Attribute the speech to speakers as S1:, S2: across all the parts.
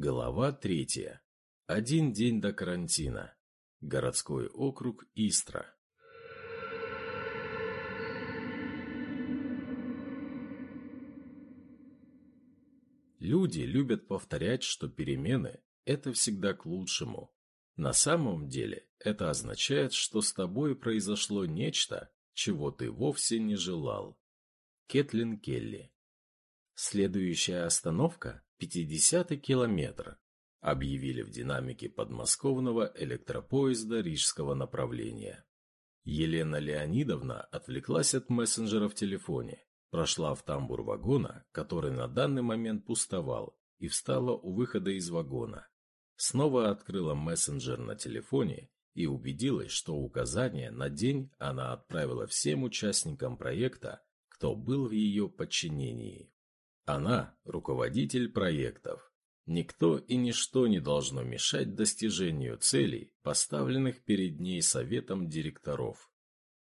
S1: Глава третья. Один день до карантина. Городской округ Истра. Люди любят повторять, что перемены – это всегда к лучшему. На самом деле это означает, что с тобой произошло нечто, чего ты вовсе не желал. Кетлин Келли Следующая остановка – 50-й километр, объявили в динамике подмосковного электропоезда рижского направления. Елена Леонидовна отвлеклась от мессенджера в телефоне, прошла в тамбур вагона, который на данный момент пустовал, и встала у выхода из вагона. Снова открыла мессенджер на телефоне и убедилась, что указания на день она отправила всем участникам проекта, кто был в ее подчинении. Она – руководитель проектов. Никто и ничто не должно мешать достижению целей, поставленных перед ней советом директоров.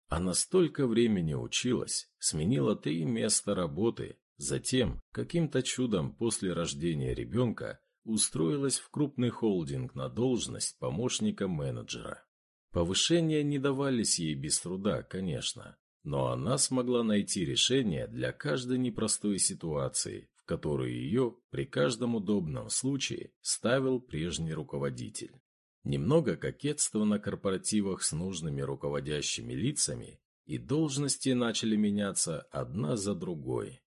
S1: Она столько времени училась, сменила три места работы, затем, каким-то чудом после рождения ребенка, устроилась в крупный холдинг на должность помощника менеджера. Повышения не давались ей без труда, конечно, но она смогла найти решение для каждой непростой ситуации, в которую ее при каждом удобном случае ставил прежний руководитель. Немного кокетства на корпоративах с нужными руководящими лицами, и должности начали меняться одна за другой.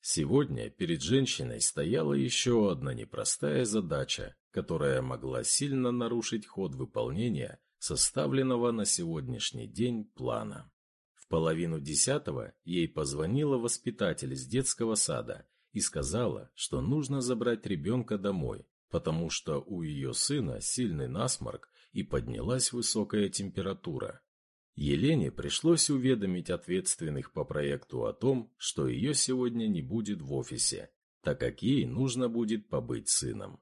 S1: Сегодня перед женщиной стояла еще одна непростая задача, которая могла сильно нарушить ход выполнения составленного на сегодняшний день плана. Половину десятого ей позвонила воспитатель из детского сада и сказала, что нужно забрать ребенка домой, потому что у ее сына сильный насморк и поднялась высокая температура. Елене пришлось уведомить ответственных по проекту о том, что ее сегодня не будет в офисе, так как ей нужно будет побыть сыном.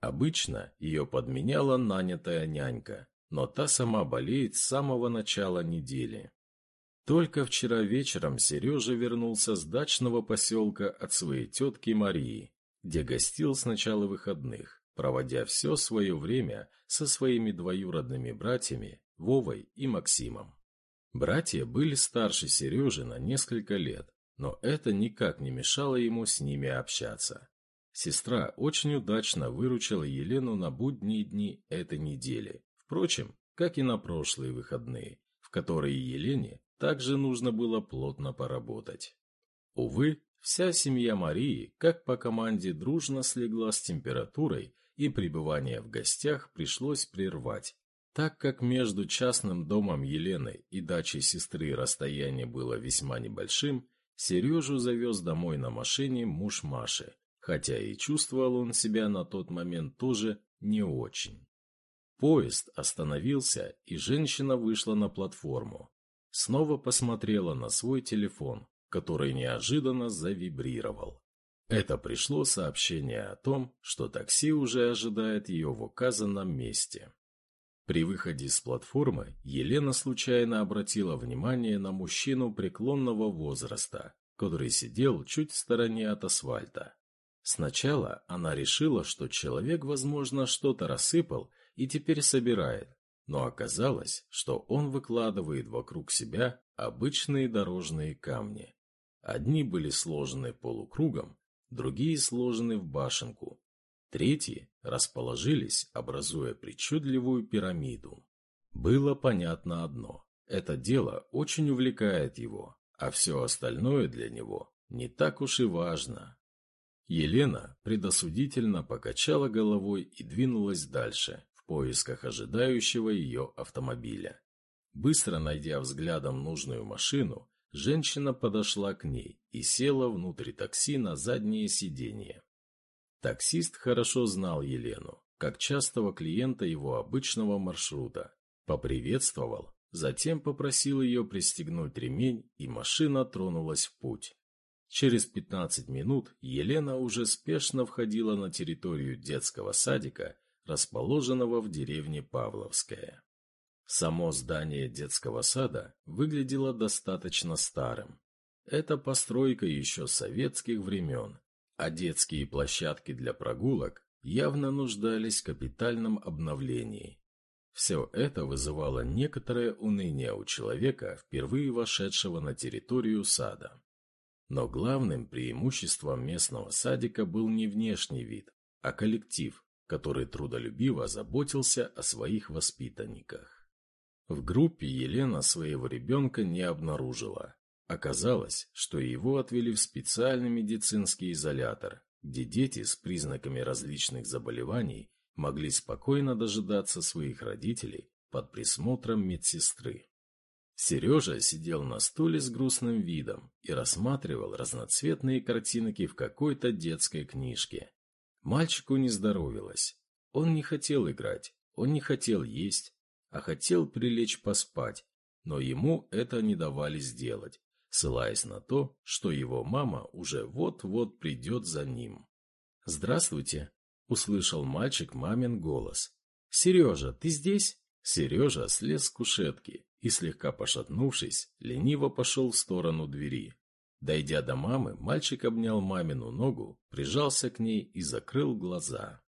S1: Обычно ее подменяла нанятая нянька, но та сама болеет с самого начала недели. Только вчера вечером Сережа вернулся с дачного поселка от своей тетки Марии, где гостил с начала выходных, проводя все свое время со своими двоюродными братьями Вовой и Максимом. Братья были старше Сережи на несколько лет, но это никак не мешало ему с ними общаться. Сестра очень удачно выручила Елену на будние дни этой недели, впрочем, как и на прошлые выходные, в которые Елене также нужно было плотно поработать. Увы, вся семья Марии, как по команде, дружно слегла с температурой, и пребывание в гостях пришлось прервать, так как между частным домом Елены и дачей сестры расстояние было весьма небольшим, Сережу завез домой на машине муж Маши, хотя и чувствовал он себя на тот момент тоже не очень. Поезд остановился, и женщина вышла на платформу. Снова посмотрела на свой телефон, который неожиданно завибрировал. Это пришло сообщение о том, что такси уже ожидает ее в указанном месте. При выходе с платформы Елена случайно обратила внимание на мужчину преклонного возраста, который сидел чуть в стороне от асфальта. Сначала она решила, что человек, возможно, что-то рассыпал и теперь собирает, но оказалось, что он выкладывает вокруг себя обычные дорожные камни. Одни были сложены полукругом, другие сложены в башенку, Третьи расположились, образуя причудливую пирамиду. Было понятно одно – это дело очень увлекает его, а все остальное для него не так уж и важно. Елена предосудительно покачала головой и двинулась дальше, поисках ожидающего ее автомобиля. Быстро найдя взглядом нужную машину, женщина подошла к ней и села внутрь такси на заднее сиденье. Таксист хорошо знал Елену, как частого клиента его обычного маршрута. Поприветствовал, затем попросил ее пристегнуть ремень, и машина тронулась в путь. Через 15 минут Елена уже спешно входила на территорию детского садика, расположенного в деревне Павловская. Само здание детского сада выглядело достаточно старым. Это постройка еще советских времен, а детские площадки для прогулок явно нуждались в капитальном обновлении. Все это вызывало некоторое уныние у человека, впервые вошедшего на территорию сада. Но главным преимуществом местного садика был не внешний вид, а коллектив, который трудолюбиво заботился о своих воспитанниках. В группе Елена своего ребенка не обнаружила. Оказалось, что его отвели в специальный медицинский изолятор, где дети с признаками различных заболеваний могли спокойно дожидаться своих родителей под присмотром медсестры. Сережа сидел на стуле с грустным видом и рассматривал разноцветные картинки в какой-то детской книжке. Мальчику не здоровилось. Он не хотел играть, он не хотел есть, а хотел прилечь поспать, но ему это не давали сделать, ссылаясь на то, что его мама уже вот-вот придет за ним. «Здравствуйте!» — услышал мальчик мамин голос. «Сережа, ты здесь?» Сережа слез с кушетки и, слегка пошатнувшись, лениво пошел в сторону двери. Дойдя до мамы, мальчик обнял мамину ногу, прижался к ней и закрыл глаза.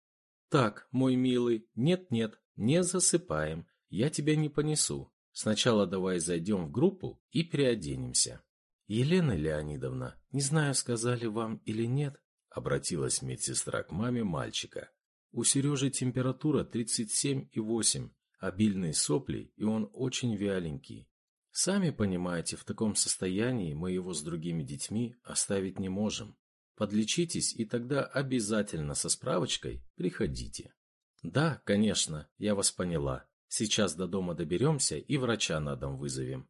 S1: «Так, мой милый, нет-нет, не засыпаем, я тебя не понесу. Сначала давай зайдем в группу и переоденемся». «Елена Леонидовна, не знаю, сказали вам или нет», обратилась медсестра к маме мальчика. «У Сережи температура 37,8, обильные сопли, и он очень вяленький. Сами понимаете, в таком состоянии мы его с другими детьми оставить не можем. Подлечитесь, и тогда обязательно со справочкой приходите». «Да, конечно, я вас поняла. Сейчас до дома доберемся и врача на дом вызовем».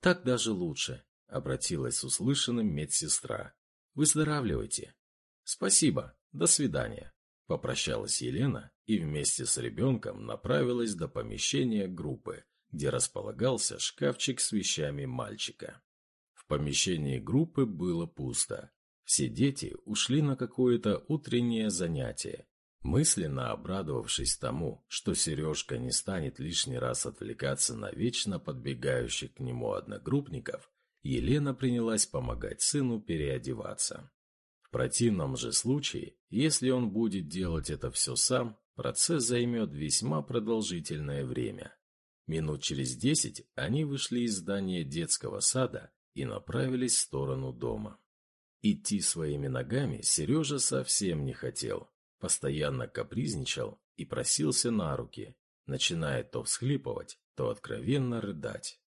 S1: «Так даже лучше. Обратилась с услышанным медсестра. «Выздоравливайте». «Спасибо. До свидания». Попрощалась Елена и вместе с ребенком направилась до помещения группы, где располагался шкафчик с вещами мальчика. В помещении группы было пусто. Все дети ушли на какое-то утреннее занятие. Мысленно обрадовавшись тому, что Сережка не станет лишний раз отвлекаться на вечно подбегающих к нему одногруппников, Елена принялась помогать сыну переодеваться. В противном же случае, если он будет делать это все сам, процесс займет весьма продолжительное время. Минут через десять они вышли из здания детского сада и направились в сторону дома. Идти своими ногами Сережа совсем не хотел, постоянно капризничал и просился на руки, начиная то всхлипывать, то откровенно рыдать.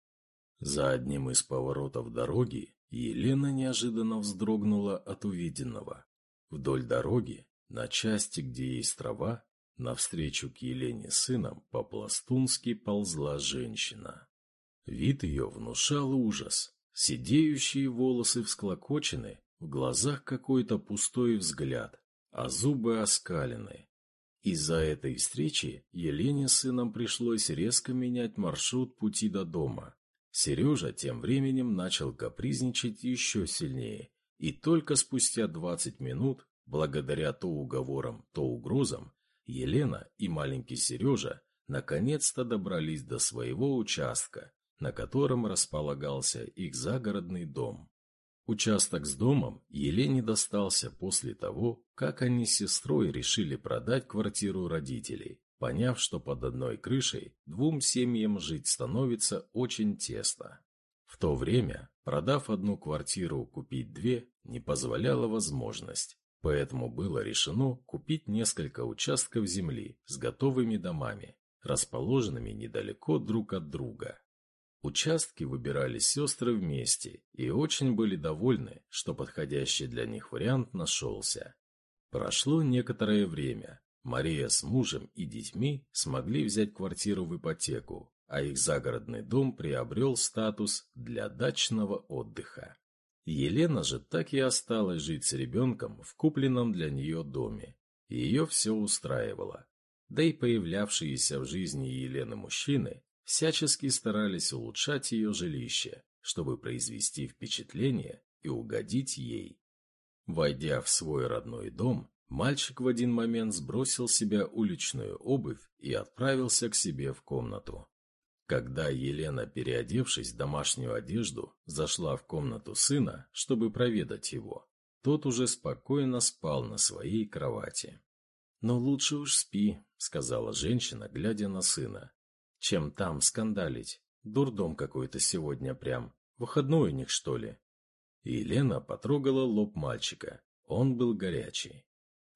S1: За одним из поворотов дороги Елена неожиданно вздрогнула от увиденного. Вдоль дороги, на части, где есть трава, навстречу к Елене сыном по-пластунски ползла женщина. Вид ее внушал ужас. Сидеющие волосы всклокочены, в глазах какой-то пустой взгляд, а зубы оскалены. Из-за этой встречи Елене сыном пришлось резко менять маршрут пути до дома. Сережа тем временем начал капризничать еще сильнее, и только спустя двадцать минут, благодаря то уговорам, то угрозам, Елена и маленький Сережа наконец-то добрались до своего участка, на котором располагался их загородный дом. Участок с домом Елене достался после того, как они с сестрой решили продать квартиру родителей поняв, что под одной крышей двум семьям жить становится очень тесно. В то время, продав одну квартиру, купить две не позволяла возможность, поэтому было решено купить несколько участков земли с готовыми домами, расположенными недалеко друг от друга. Участки выбирали сестры вместе и очень были довольны, что подходящий для них вариант нашелся. Прошло некоторое время, Мария с мужем и детьми смогли взять квартиру в ипотеку, а их загородный дом приобрел статус для дачного отдыха. Елена же так и осталась жить с ребенком в купленном для нее доме. Ее все устраивало. Да и появлявшиеся в жизни Елены мужчины всячески старались улучшать ее жилище, чтобы произвести впечатление и угодить ей. Войдя в свой родной дом, Мальчик в один момент сбросил себя уличную обувь и отправился к себе в комнату. Когда Елена, переодевшись в домашнюю одежду, зашла в комнату сына, чтобы проведать его, тот уже спокойно спал на своей кровати. «Но лучше уж спи», — сказала женщина, глядя на сына. «Чем там скандалить? Дурдом какой-то сегодня прям. Выходной у них, что ли?» Елена потрогала лоб мальчика. Он был горячий.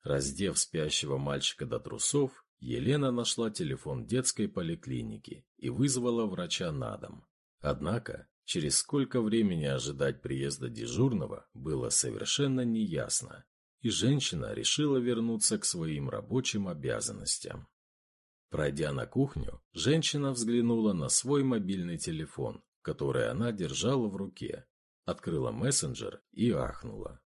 S1: Раздев спящего мальчика до трусов, Елена нашла телефон детской поликлиники и вызвала врача на дом. Однако, через сколько времени ожидать приезда дежурного, было совершенно неясно, и женщина решила вернуться к своим рабочим обязанностям. Пройдя на кухню, женщина взглянула на свой мобильный телефон, который она держала в руке, открыла мессенджер и ахнула.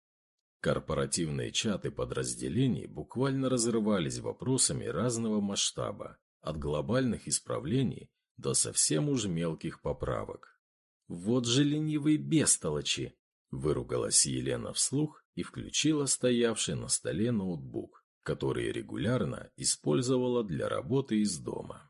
S1: Корпоративные чаты подразделений буквально разрывались вопросами разного масштаба, от глобальных исправлений до совсем уж мелких поправок. «Вот же ленивые бестолочи!» – выругалась Елена вслух и включила стоявший на столе ноутбук, который регулярно использовала для работы из дома.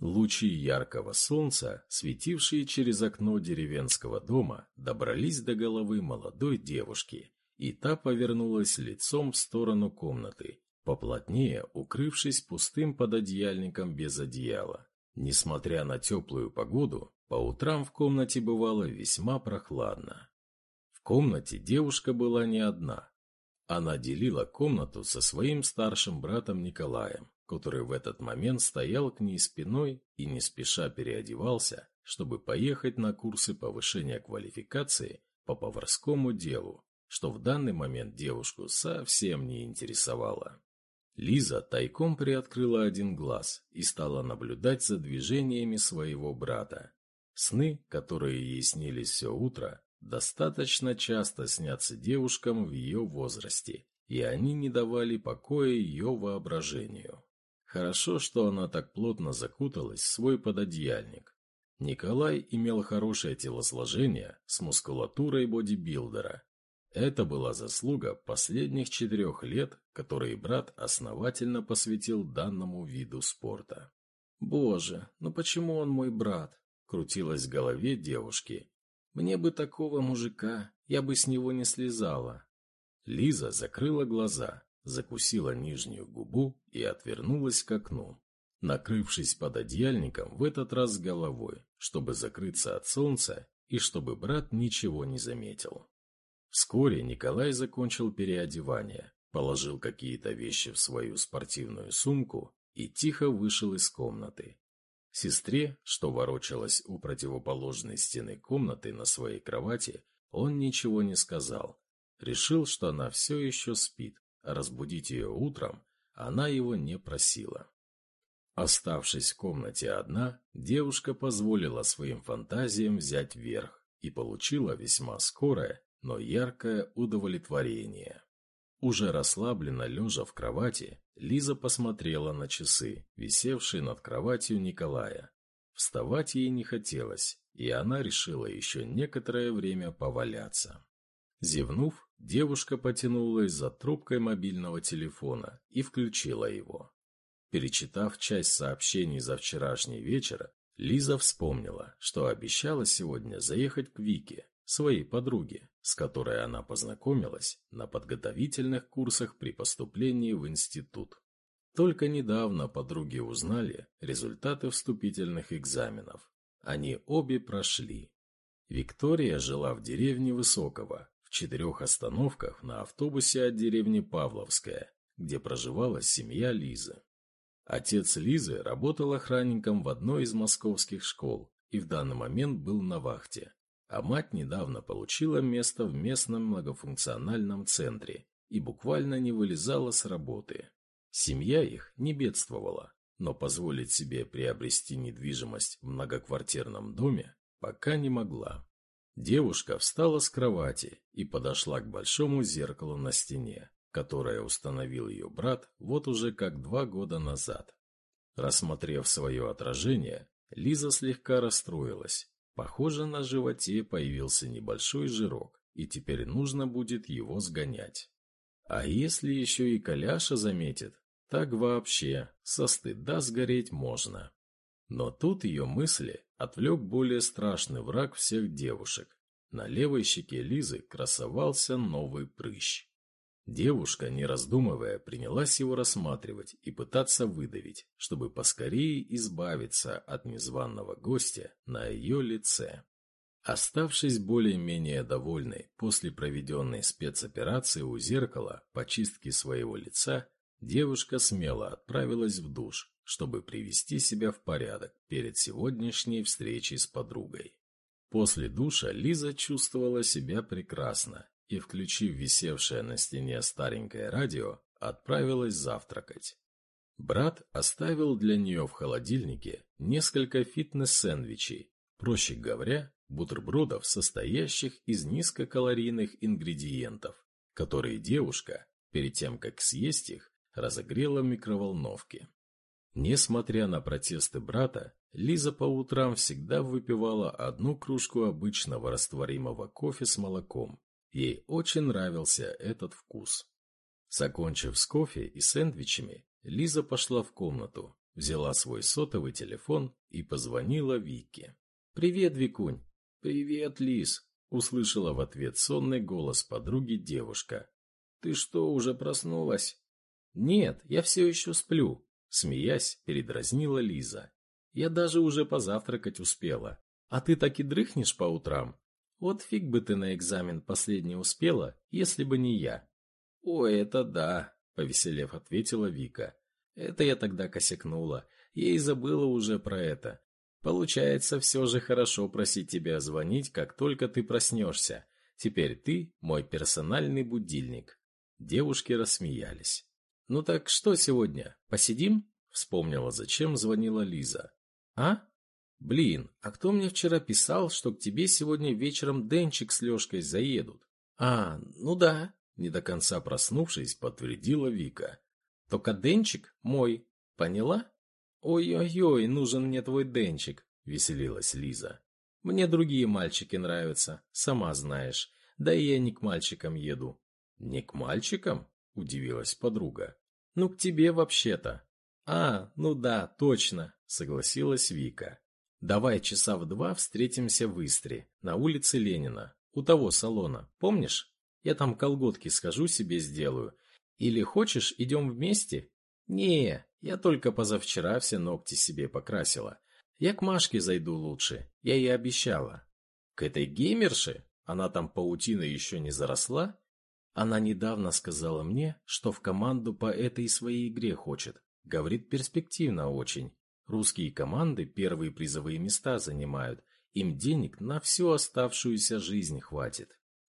S1: Лучи яркого солнца, светившие через окно деревенского дома, добрались до головы молодой девушки, и та повернулась лицом в сторону комнаты, поплотнее укрывшись пустым пододеяльником без одеяла. Несмотря на теплую погоду, по утрам в комнате бывало весьма прохладно. В комнате девушка была не одна. Она делила комнату со своим старшим братом Николаем, который в этот момент стоял к ней спиной и не спеша переодевался, чтобы поехать на курсы повышения квалификации по поварскому делу, что в данный момент девушку совсем не интересовало. Лиза тайком приоткрыла один глаз и стала наблюдать за движениями своего брата. Сны, которые ей снились все утро, достаточно часто снятся девушкам в ее возрасте, и они не давали покоя ее воображению. Хорошо, что она так плотно закуталась в свой пододеяльник. Николай имел хорошее телосложение с мускулатурой бодибилдера. Это была заслуга последних четырех лет, которые брат основательно посвятил данному виду спорта. «Боже, ну почему он мой брат?» – крутилась в голове девушки. «Мне бы такого мужика, я бы с него не слезала». Лиза закрыла глаза, закусила нижнюю губу и отвернулась к окну, накрывшись под одеяльником в этот раз головой, чтобы закрыться от солнца и чтобы брат ничего не заметил. Вскоре Николай закончил переодевание, положил какие-то вещи в свою спортивную сумку и тихо вышел из комнаты. Сестре, что ворочалась у противоположной стены комнаты на своей кровати, он ничего не сказал. Решил, что она все еще спит, разбудить ее утром она его не просила. Оставшись в комнате одна, девушка позволила своим фантазиям взять верх и получила весьма скорое, но яркое удовлетворение. Уже расслабленно лежа в кровати, Лиза посмотрела на часы, висевшие над кроватью Николая. Вставать ей не хотелось, и она решила еще некоторое время поваляться. Зевнув, девушка потянулась за трубкой мобильного телефона и включила его. Перечитав часть сообщений за вчерашний вечер, Лиза вспомнила, что обещала сегодня заехать к Вике, своей подруге, с которой она познакомилась на подготовительных курсах при поступлении в институт. Только недавно подруги узнали результаты вступительных экзаменов. Они обе прошли. Виктория жила в деревне Высокого, четырех остановках на автобусе от деревни Павловская, где проживала семья Лизы. Отец Лизы работал охранником в одной из московских школ и в данный момент был на вахте, а мать недавно получила место в местном многофункциональном центре и буквально не вылезала с работы. Семья их не бедствовала, но позволить себе приобрести недвижимость в многоквартирном доме пока не могла. Девушка встала с кровати и подошла к большому зеркалу на стене, которое установил ее брат вот уже как два года назад. Рассмотрев свое отражение, Лиза слегка расстроилась. Похоже, на животе появился небольшой жирок, и теперь нужно будет его сгонять. А если еще и Коляша заметит, так вообще со стыда сгореть можно. Но тут ее мысли отвлек более страшный враг всех девушек. На левой щеке Лизы красовался новый прыщ. Девушка, не раздумывая, принялась его рассматривать и пытаться выдавить, чтобы поскорее избавиться от незваного гостя на ее лице. Оставшись более-менее довольной после проведенной спецоперации у зеркала по чистке своего лица, девушка смело отправилась в душ, чтобы привести себя в порядок перед сегодняшней встречей с подругой. После душа Лиза чувствовала себя прекрасно и, включив висевшее на стене старенькое радио, отправилась завтракать. Брат оставил для нее в холодильнике несколько фитнес-сэндвичей, проще говоря, бутербродов, состоящих из низкокалорийных ингредиентов, которые девушка, перед тем как съесть их, разогрела в микроволновке. Несмотря на протесты брата, Лиза по утрам всегда выпивала одну кружку обычного растворимого кофе с молоком. Ей очень нравился этот вкус. Закончив с кофе и сэндвичами, Лиза пошла в комнату, взяла свой сотовый телефон и позвонила Вике. «Привет, Викунь!» «Привет, Лиз!» — услышала в ответ сонный голос подруги девушка. «Ты что, уже проснулась?» «Нет, я все еще сплю», — смеясь, передразнила Лиза. «Я даже уже позавтракать успела. А ты так и дрыхнешь по утрам? Вот фиг бы ты на экзамен последний успела, если бы не я». «Ой, это да», — повеселев ответила Вика. «Это я тогда косякнула. Я и забыла уже про это. Получается, все же хорошо просить тебя звонить, как только ты проснешься. Теперь ты мой персональный будильник». Девушки рассмеялись. «Ну так что сегодня? Посидим?» Вспомнила, зачем звонила Лиза. «А? Блин, а кто мне вчера писал, что к тебе сегодня вечером Денчик с Лешкой заедут?» «А, ну да», не до конца проснувшись, подтвердила Вика. «Только Денчик мой, поняла?» «Ой-ой-ой, нужен мне твой Денчик», — веселилась Лиза. «Мне другие мальчики нравятся, сама знаешь. Да и я не к мальчикам еду». «Не к мальчикам?» — удивилась подруга. «Ну, к тебе вообще-то». «А, ну да, точно», — согласилась Вика. «Давай часа в два встретимся в Истре, на улице Ленина, у того салона, помнишь? Я там колготки схожу себе сделаю. Или хочешь, идем вместе?» «Не, я только позавчера все ногти себе покрасила. Я к Машке зайду лучше, я ей обещала». «К этой геймерше? Она там паутина еще не заросла?» Она недавно сказала мне, что в команду по этой своей игре хочет. Говорит, перспективно очень. Русские команды первые призовые места занимают. Им денег на всю оставшуюся жизнь хватит.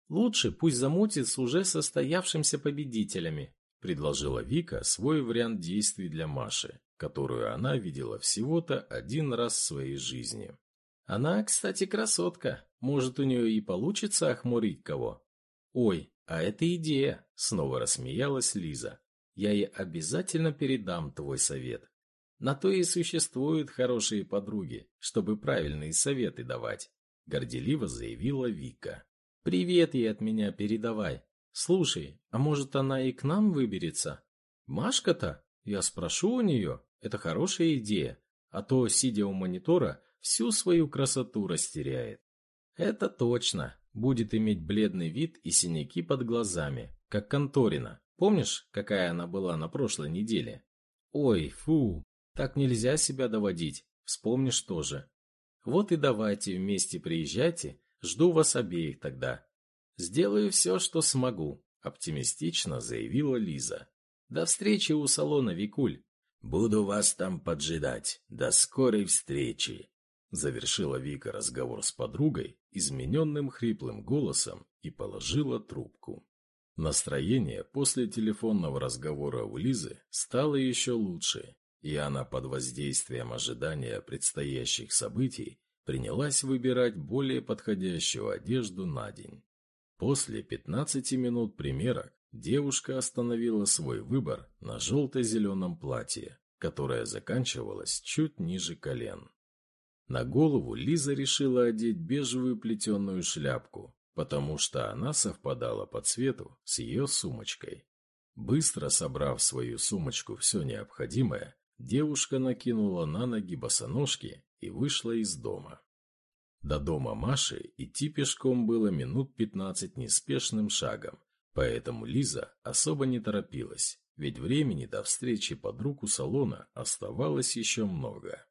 S1: Лучше пусть замутит с уже состоявшимся победителями, предложила Вика свой вариант действий для Маши, которую она видела всего-то один раз в своей жизни. Она, кстати, красотка. Может, у нее и получится охмурить кого? Ой, «А это идея!» — снова рассмеялась Лиза. «Я ей обязательно передам твой совет. На то и существуют хорошие подруги, чтобы правильные советы давать», — горделиво заявила Вика. «Привет ей от меня передавай. Слушай, а может она и к нам выберется? Машка-то? Я спрошу у нее. Это хорошая идея. А то, сидя у монитора, всю свою красоту растеряет». «Это точно», будет иметь бледный вид и синяки под глазами, как Конторина. Помнишь, какая она была на прошлой неделе? Ой, фу, так нельзя себя доводить, вспомнишь тоже. Вот и давайте вместе приезжайте, жду вас обеих тогда. Сделаю все, что смогу, оптимистично заявила Лиза. До встречи у салона, Викуль. Буду вас там поджидать. До скорой встречи. Завершила Вика разговор с подругой измененным хриплым голосом и положила трубку. Настроение после телефонного разговора у Лизы стало еще лучше, и она под воздействием ожидания предстоящих событий принялась выбирать более подходящую одежду на день. После 15 минут примерок девушка остановила свой выбор на желто-зеленом платье, которое заканчивалось чуть ниже колен. На голову Лиза решила одеть бежевую плетеную шляпку, потому что она совпадала по цвету с ее сумочкой. Быстро собрав в свою сумочку все необходимое, девушка накинула на ноги босоножки и вышла из дома. До дома Маши идти пешком было минут пятнадцать неспешным шагом, поэтому Лиза особо не торопилась, ведь времени до встречи подруг у салона оставалось еще много.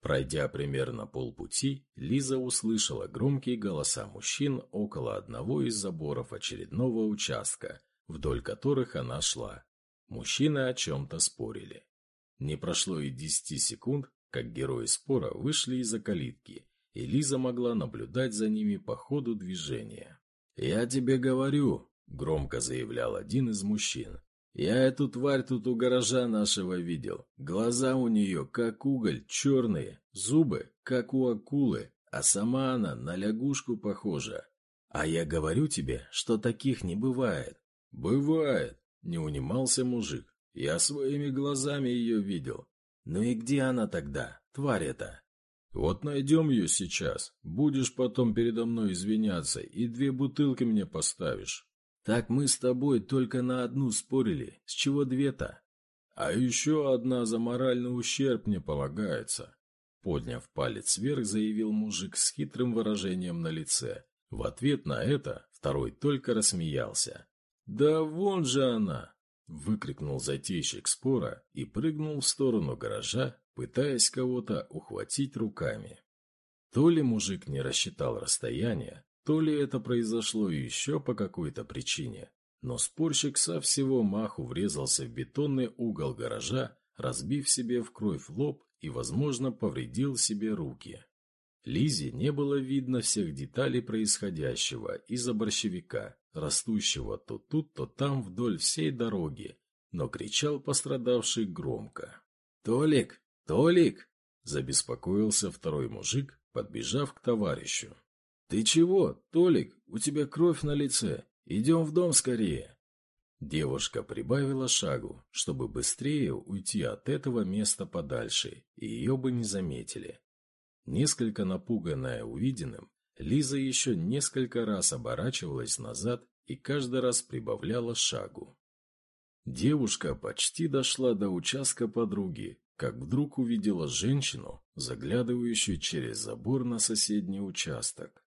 S1: Пройдя примерно полпути, Лиза услышала громкие голоса мужчин около одного из заборов очередного участка, вдоль которых она шла. Мужчины о чем-то спорили. Не прошло и десяти секунд, как герои спора вышли из-за калитки, и Лиза могла наблюдать за ними по ходу движения. «Я тебе говорю», — громко заявлял один из мужчин, «я эту тварь тут у гаража нашего видел. Глаза у нее, как уголь, черные, зубы, как у акулы, а сама она на лягушку похожа. А я говорю тебе, что таких не бывает». «Бывает», не унимался мужик. Я своими глазами ее видел. Ну и где она тогда, тварь эта? Вот найдем ее сейчас. Будешь потом передо мной извиняться и две бутылки мне поставишь. Так мы с тобой только на одну спорили. С чего две-то? А еще одна за моральный ущерб мне полагается. Подняв палец вверх, заявил мужик с хитрым выражением на лице. В ответ на это второй только рассмеялся. «Да вон же она!» — выкрикнул затейщик спора и прыгнул в сторону гаража, пытаясь кого-то ухватить руками. То ли мужик не рассчитал расстояние, то ли это произошло еще по какой-то причине, но спорщик со всего маху врезался в бетонный угол гаража, разбив себе в кровь лоб и, возможно, повредил себе руки. Лизе не было видно всех деталей происходящего из-за борщевика, растущего то тут, то там вдоль всей дороги, но кричал пострадавший громко. «Толик! Толик!» – забеспокоился второй мужик, подбежав к товарищу. «Ты чего, Толик? У тебя кровь на лице. Идем в дом скорее!» Девушка прибавила шагу, чтобы быстрее уйти от этого места подальше, и ее бы не заметили. Несколько напуганная увиденным, Лиза еще несколько раз оборачивалась назад и каждый раз прибавляла шагу. Девушка почти дошла до участка подруги, как вдруг увидела женщину, заглядывающую через забор на соседний участок.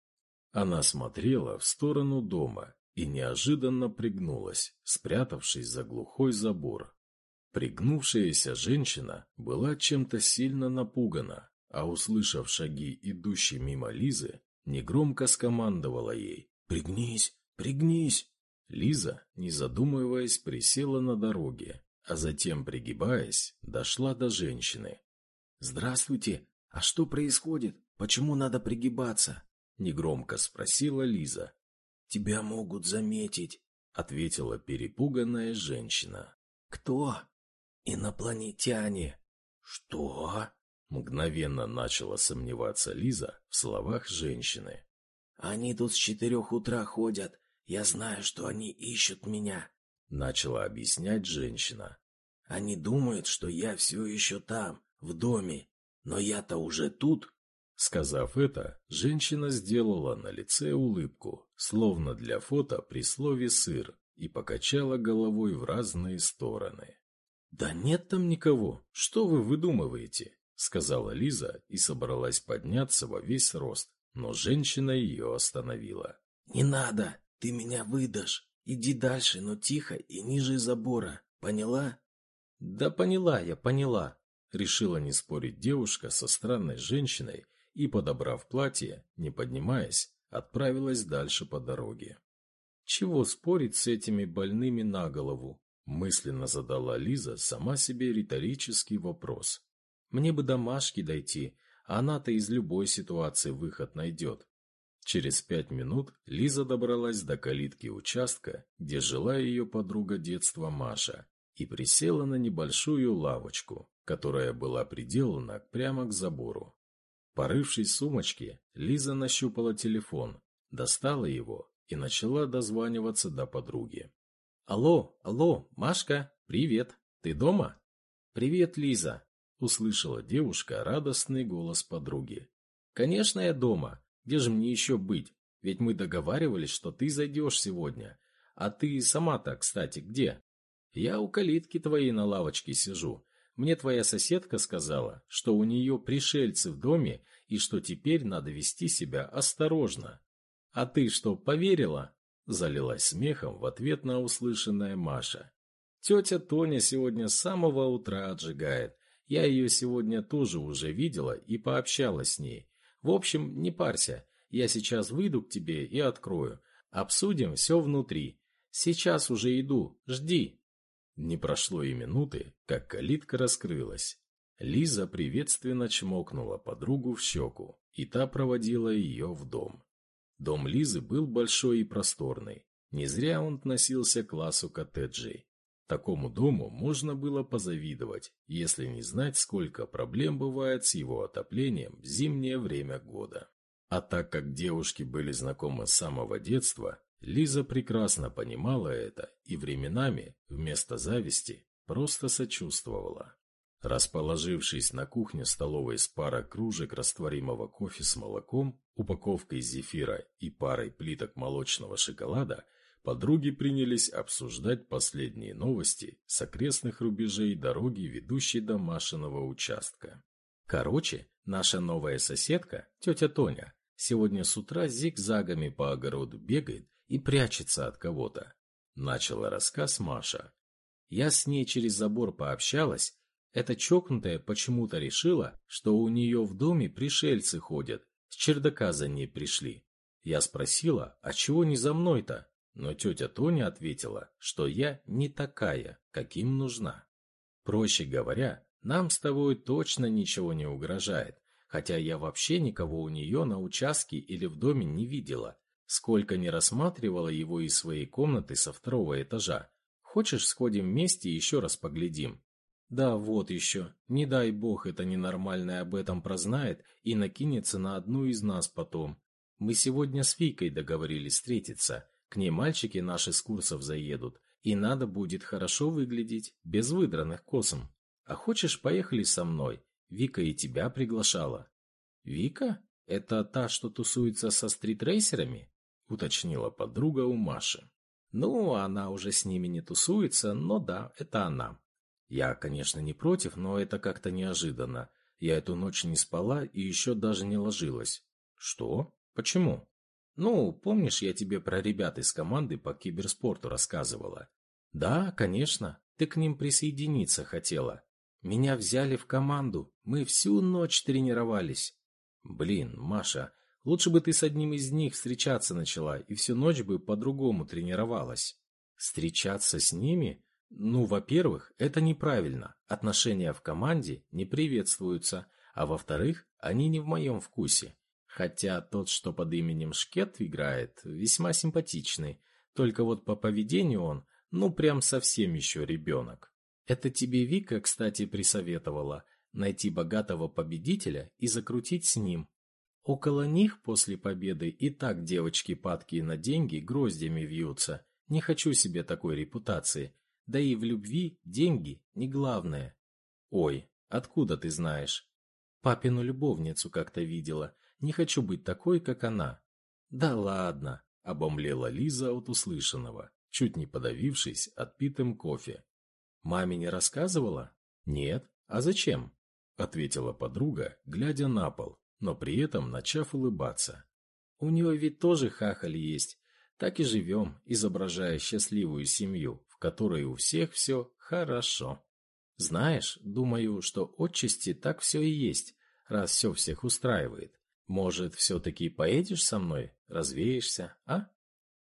S1: Она смотрела в сторону дома и неожиданно пригнулась, спрятавшись за глухой забор. Пригнувшаяся женщина была чем-то сильно напугана, а услышав шаги, идущей мимо Лизы, негромко скомандовала ей «Пригнись! Пригнись!». Лиза, не задумываясь, присела на дороге, а затем, пригибаясь, дошла до женщины. «Здравствуйте! А что происходит? Почему надо пригибаться?» Негромко спросила Лиза. «Тебя могут заметить», — ответила перепуганная женщина. «Кто?» «Инопланетяне». «Что?» Мгновенно начала сомневаться Лиза в словах женщины. «Они тут с четырех утра ходят. Я знаю, что они ищут меня», — начала объяснять женщина. «Они думают, что я все еще там, в доме. Но я-то уже тут». Сказав это, женщина сделала на лице улыбку, словно для фото при слове «сыр», и покачала головой в разные стороны. «Да нет там никого. Что вы выдумываете? сказала Лиза и собралась подняться во весь рост, но женщина ее остановила. «Не надо, ты меня выдашь. Иди дальше, но тихо и ниже забора. Поняла?» «Да поняла я, поняла», — решила не спорить девушка со странной женщиной и, подобрав платье, не поднимаясь, отправилась дальше по дороге. «Чего спорить с этими больными на голову?» мысленно задала Лиза сама себе риторический вопрос. Мне бы до Машки дойти, а она-то из любой ситуации выход найдет. Через пять минут Лиза добралась до калитки участка, где жила ее подруга детства Маша, и присела на небольшую лавочку, которая была приделана прямо к забору. Порывшись в сумочке, Лиза нащупала телефон, достала его и начала дозваниваться до подруги. «Алло, алло, Машка, привет! Ты дома?» «Привет, Лиза!» Услышала девушка радостный голос подруги. «Конечно, я дома. Где же мне еще быть? Ведь мы договаривались, что ты зайдешь сегодня. А ты сама-то, кстати, где?» «Я у калитки твоей на лавочке сижу. Мне твоя соседка сказала, что у нее пришельцы в доме и что теперь надо вести себя осторожно. А ты что, поверила? Залилась смехом в ответ на услышанное Маша. Тетя Тоня сегодня с самого утра отжигает. Я ее сегодня тоже уже видела и пообщалась с ней. В общем, не парься. Я сейчас выйду к тебе и открою. Обсудим все внутри. Сейчас уже иду. Жди. Не прошло и минуты, как калитка раскрылась. Лиза приветственно чмокнула подругу в щеку, и та проводила ее в дом. Дом Лизы был большой и просторный. Не зря он относился к классу коттеджей. Такому дому можно было позавидовать, если не знать, сколько проблем бывает с его отоплением в зимнее время года. А так как девушки были знакомы с самого детства, Лиза прекрасно понимала это и временами, вместо зависти, просто сочувствовала. Расположившись на кухне столовой с парой кружек растворимого кофе с молоком, упаковкой зефира и парой плиток молочного шоколада, подруги принялись обсуждать последние новости с окрестных рубежей дороги, ведущей до Машиного участка. Короче, наша новая соседка, тетя Тоня, сегодня с утра зигзагами по огороду бегает и прячется от кого-то. Начала рассказ Маша. Я с ней через забор пообщалась. Эта чокнутая почему-то решила, что у нее в доме пришельцы ходят, с чердака за ней пришли. Я спросила, а чего не за мной-то? Но тетя Тоня ответила, что я не такая, каким нужна. Проще говоря, нам с тобой точно ничего не угрожает, хотя я вообще никого у нее на участке или в доме не видела, Сколько не рассматривала его из своей комнаты со второго этажа. Хочешь, сходим вместе и еще раз поглядим? Да, вот еще. Не дай бог это ненормальное об этом прознает и накинется на одну из нас потом. Мы сегодня с Викой договорились встретиться. К ней мальчики наши с курсов заедут. И надо будет хорошо выглядеть, без выдранных косом. А хочешь, поехали со мной? Вика и тебя приглашала. Вика? Это та, что тусуется со стритрейсерами? Уточнила подруга у Маши. Ну, она уже с ними не тусуется, но да, это она. Я, конечно, не против, но это как-то неожиданно. Я эту ночь не спала и еще даже не ложилась. Что? Почему? Ну, помнишь, я тебе про ребят из команды по киберспорту рассказывала? Да, конечно, ты к ним присоединиться хотела. Меня взяли в команду, мы всю ночь тренировались. Блин, Маша, Лучше бы ты с одним из них встречаться начала и всю ночь бы по-другому тренировалась. Встречаться с ними? Ну, во-первых, это неправильно. Отношения в команде не приветствуются. А во-вторых, они не в моем вкусе. Хотя тот, что под именем Шкет играет, весьма симпатичный. Только вот по поведению он, ну, прям совсем еще ребенок. Это тебе Вика, кстати, присоветовала найти богатого победителя и закрутить с ним, Около них после победы и так девочки падкие на деньги гроздями вьются. Не хочу себе такой репутации. Да и в любви деньги не главное. Ой, откуда ты знаешь? Папину любовницу как-то видела. Не хочу быть такой, как она. Да ладно, обомлела Лиза от услышанного, чуть не подавившись отпитым кофе. Маме не рассказывала? Нет. А зачем? Ответила подруга, глядя на пол, но при этом начав улыбаться. У него ведь тоже хахаль есть. Так и живем, изображая счастливую семью, в которой у всех все хорошо. Знаешь, думаю, что отчасти так все и есть, раз все всех устраивает. Может, все-таки поедешь со мной, развеешься, а?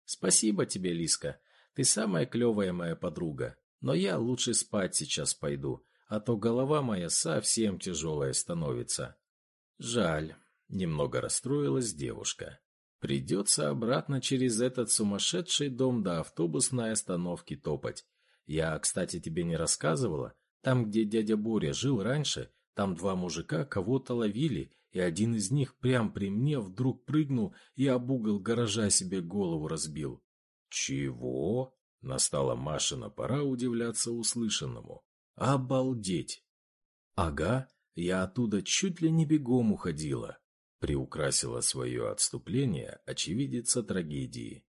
S1: Спасибо тебе, Лиска. Ты самая клевая моя подруга. Но я лучше спать сейчас пойду, а то голова моя совсем тяжелая становится. Жаль. Немного расстроилась девушка. Придется обратно через этот сумасшедший дом до автобусной остановки топать. Я, кстати, тебе не рассказывала. Там, где дядя Боря жил раньше, там два мужика кого-то ловили, и один из них прям при мне вдруг прыгнул и об угол гаража себе голову разбил. Чего? Настала Машина пора удивляться услышанному. Обалдеть! Ага, я оттуда чуть ли не бегом уходила. Приукрасила свое отступление очевидица трагедии.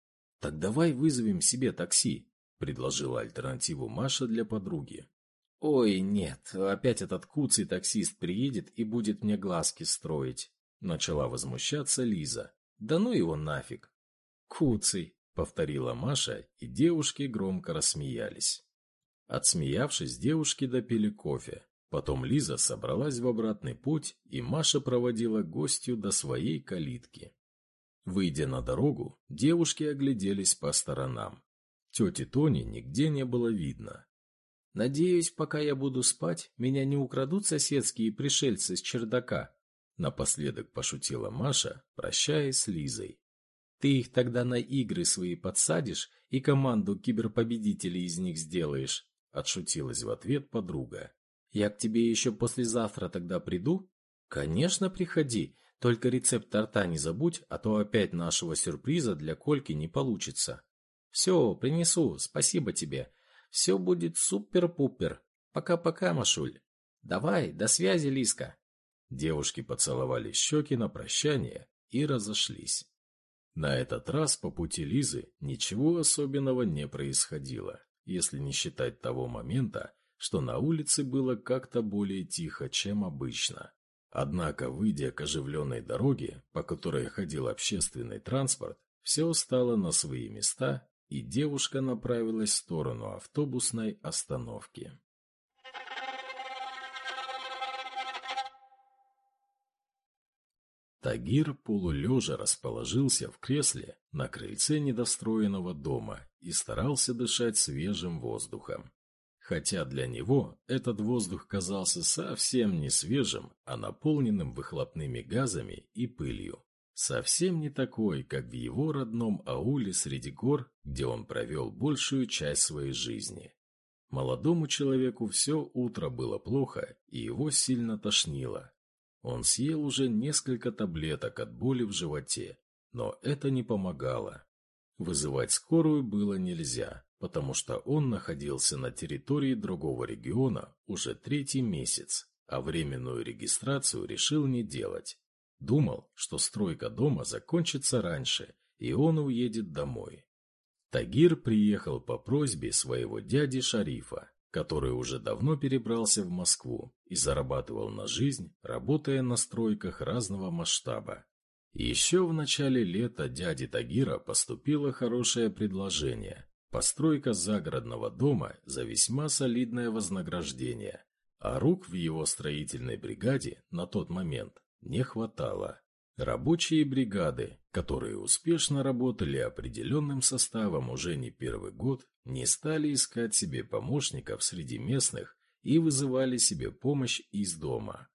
S1: «Так давай вызовем себе такси», — предложила альтернативу Маша для подруги. «Ой, нет, опять этот куцый таксист приедет и будет мне глазки строить», — начала возмущаться Лиза. «Да ну его нафиг!» «Куцый», — повторила Маша, и девушки громко рассмеялись. Отсмеявшись, девушки допили кофе. Потом Лиза собралась в обратный путь, и Маша проводила гостью до своей калитки. Выйдя на дорогу, девушки огляделись по сторонам. Тети Тони нигде не было видно. «Надеюсь, пока я буду спать, меня не украдут соседские пришельцы с чердака», напоследок пошутила Маша, прощаясь с Лизой. «Ты их тогда на игры свои подсадишь и команду киберпобедителей из них сделаешь», отшутилась в ответ подруга. «Я к тебе еще послезавтра тогда приду?» «Конечно, приходи, только рецепт торта не забудь, а то опять нашего сюрприза для Кольки не получится». «Все, принесу, спасибо тебе. Все будет супер-пупер. Пока-пока, Машуль. Давай, до связи, Лиска». Девушки поцеловали щеки на прощание и разошлись. На этот раз по пути Лизы ничего особенного не происходило, если не считать того момента, что на улице было как-то более тихо, чем обычно. Однако, выйдя к оживленной дороге, по которой ходил общественный транспорт, все стало на свои места и девушка направилась в сторону автобусной остановки. Тагир полулежа расположился в кресле на крыльце недостроенного дома и старался дышать свежим воздухом. Хотя для него этот воздух казался совсем не свежим, а наполненным выхлопными газами и пылью. Совсем не такой, как в его родном ауле среди гор, где он провел большую часть своей жизни. Молодому человеку все утро было плохо, и его сильно тошнило. Он съел уже несколько таблеток от боли в животе, но это не помогало. Вызывать скорую было нельзя, потому что он находился на территории другого региона уже третий месяц, а временную регистрацию решил не делать. Думал, что стройка дома закончится раньше, и он уедет домой. Тагир приехал по просьбе своего дяди Шарифа, который уже давно перебрался в Москву и зарабатывал на жизнь, работая на стройках разного масштаба. Еще в начале лета дяде Тагира поступило хорошее предложение – постройка загородного дома за весьма солидное вознаграждение, а рук в его строительной бригаде на тот момент не хватало. Рабочие бригады, которые успешно работали определенным составом уже не первый год, не стали искать себе помощников среди местных и вызывали себе помощь из дома.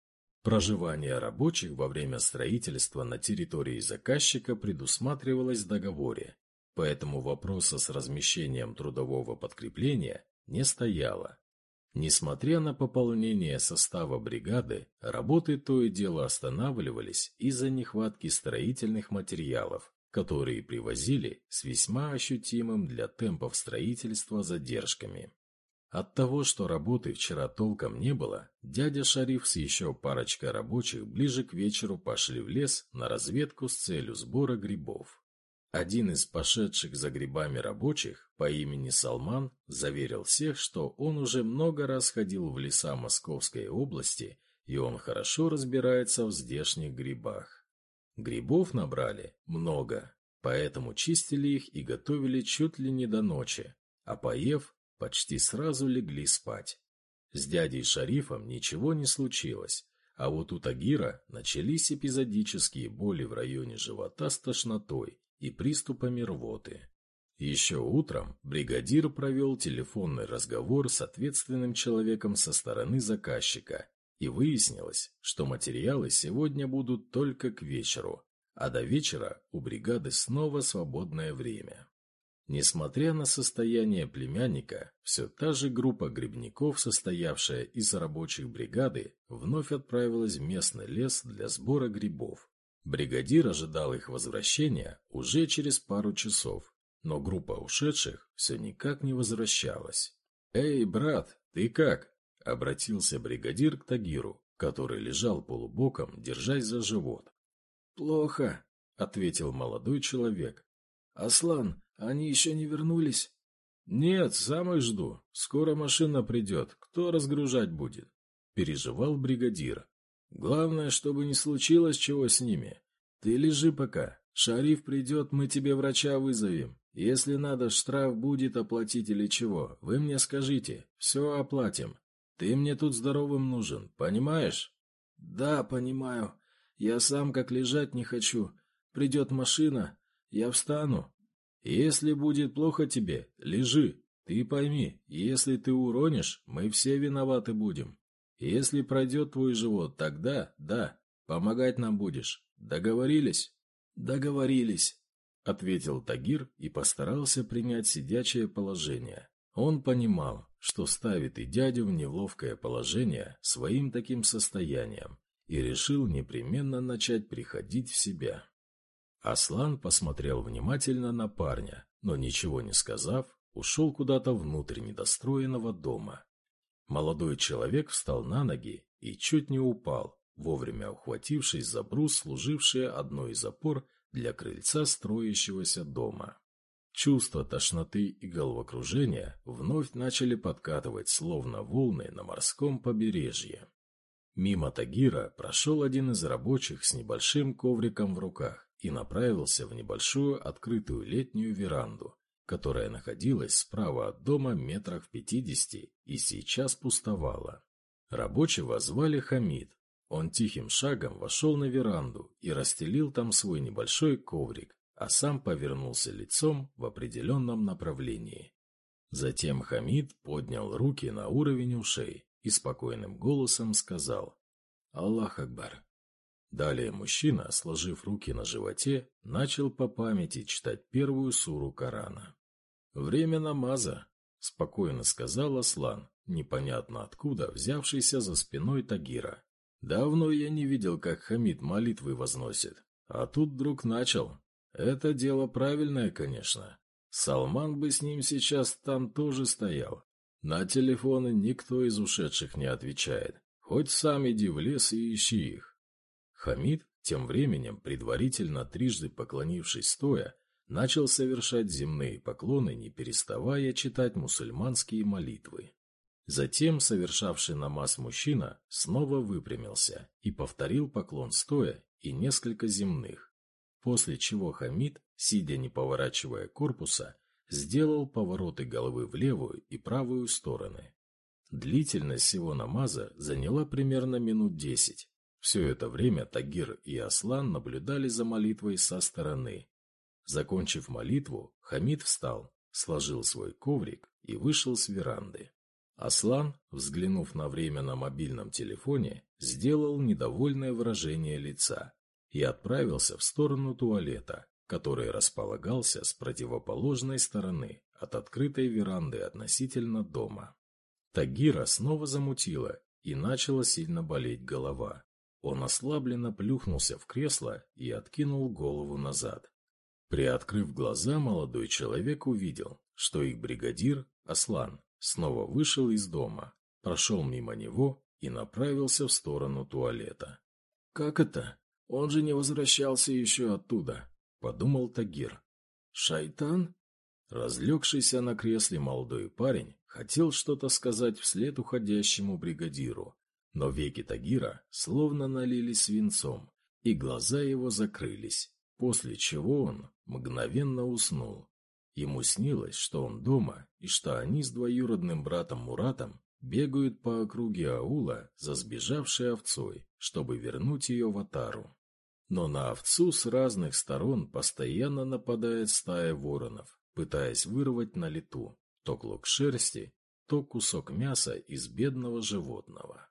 S1: Проживание рабочих во время строительства на территории заказчика предусматривалось в договоре, поэтому вопроса с размещением трудового подкрепления не стояло. Несмотря на пополнение состава бригады, работы то и дело останавливались из-за нехватки строительных материалов, которые привозили с весьма ощутимым для темпов строительства задержками. От того, что работы вчера толком не было, дядя Шариф с еще парочкой рабочих ближе к вечеру пошли в лес на разведку с целью сбора грибов. Один из пошедших за грибами рабочих по имени Салман заверил всех, что он уже много раз ходил в леса Московской области, и он хорошо разбирается в здешних грибах. Грибов набрали много, поэтому чистили их и готовили чуть ли не до ночи, а поев, почти сразу легли спать. С дядей Шарифом ничего не случилось, а вот у Тагира начались эпизодические боли в районе живота с тошнотой, и приступами рвоты. Еще утром бригадир провел телефонный разговор с ответственным человеком со стороны заказчика, и выяснилось, что материалы сегодня будут только к вечеру, а до вечера у бригады снова свободное время. Несмотря на состояние племянника, все та же группа грибников, состоявшая из рабочих бригады, вновь отправилась в местный лес для сбора грибов. Бригадир ожидал их возвращения уже через пару часов, но группа ушедших все никак не возвращалась. «Эй, брат, ты как?» — обратился бригадир к Тагиру, который лежал полубоком, держась за живот. «Плохо», — ответил молодой человек. «Аслан, они еще не вернулись?» «Нет, сам их жду. Скоро машина придет. кто разгружать будет? Переживал бригадир. Главное, чтобы не случилось чего с ними. Ты лежи пока. Шариф придет, мы тебе врача вызовем. Если надо, штраф будет оплатить или чего, вы мне скажите. Все оплатим. Ты мне тут здоровым нужен, понимаешь? Да, понимаю. Я сам как лежать не хочу. Придет машина, я встану. Если будет плохо тебе, лежи. Ты пойми, если ты уронишь, мы все виноваты будем. Если пройдет твой живот, тогда, да, помогать нам будешь. Договорились? Договорились, ответил Тагир и постарался принять сидячее положение. Он понимал, что ставит и дядю в неловкое положение своим таким состоянием, и решил непременно начать приходить в себя. Аслан посмотрел внимательно на парня, но ничего не сказав, ушел куда-то внутрь недостроенного дома. Молодой человек встал на ноги и чуть не упал, вовремя ухватившись за брус, служивший одной из опор для крыльца строящегося дома. Чувство тошноты и головокружения вновь начали подкатывать, словно волны на морском побережье. Мимо Тагира прошел один из рабочих с небольшим ковриком в руках и направился в небольшую открытую летнюю веранду, которая находилась справа от дома метрах в пятидесяти и сейчас пустовала. Рабочего звали Хамид. Он тихим шагом вошел на веранду и расстелил там свой небольшой коврик, а сам повернулся лицом в определенном направлении. Затем Хамид поднял руки на уровень ушей и спокойным голосом сказал «Аллах Акбар». Далее мужчина, сложив руки на животе, начал по памяти читать первую суру Корана. «Время намаза», — спокойно сказал Аслан, непонятно откуда взявшийся за спиной Тагира. «Давно я не видел, как Хамид молитвы возносит. А тут вдруг начал. Это дело правильное, конечно. Салман бы с ним сейчас там тоже стоял. На телефоны никто из ушедших не отвечает. Хоть сам иди в лес и ищи их». Хамид, тем временем, предварительно трижды поклонившись стоя, начал совершать земные поклоны, не переставая читать мусульманские молитвы. Затем совершавший намаз мужчина снова выпрямился и повторил поклон стоя и несколько земных, после чего Хамид, сидя не поворачивая корпуса, сделал повороты головы в левую и правую стороны. Длительность всего намаза заняла примерно минут десять. Все это время Тагир и Аслан наблюдали за молитвой со стороны, Закончив молитву, Хамид встал, сложил свой коврик и вышел с веранды. Аслан, взглянув на время на мобильном телефоне, сделал недовольное выражение лица и отправился в сторону туалета, который располагался с противоположной стороны от открытой веранды относительно дома. Тагира снова замутила и начала сильно болеть голова. Он ослабленно плюхнулся в кресло и откинул голову назад. Приоткрыв глаза, молодой человек увидел, что их бригадир, Аслан, снова вышел из дома, прошел мимо него и направился в сторону туалета. «Как это? Он же не возвращался еще оттуда», — подумал Тагир. «Шайтан?» Разлегшийся на кресле молодой парень хотел что-то сказать вслед уходящему бригадиру, но веки Тагира словно налились свинцом, и глаза его закрылись, после чего он мгновенно уснул. Ему снилось, что он дома, и что они с двоюродным братом Муратом бегают по округе аула за сбежавшей овцой, чтобы вернуть ее в Атару. Но на овцу с разных сторон постоянно нападает стая воронов, пытаясь вырвать на лету то клок шерсти, то кусок мяса из бедного животного.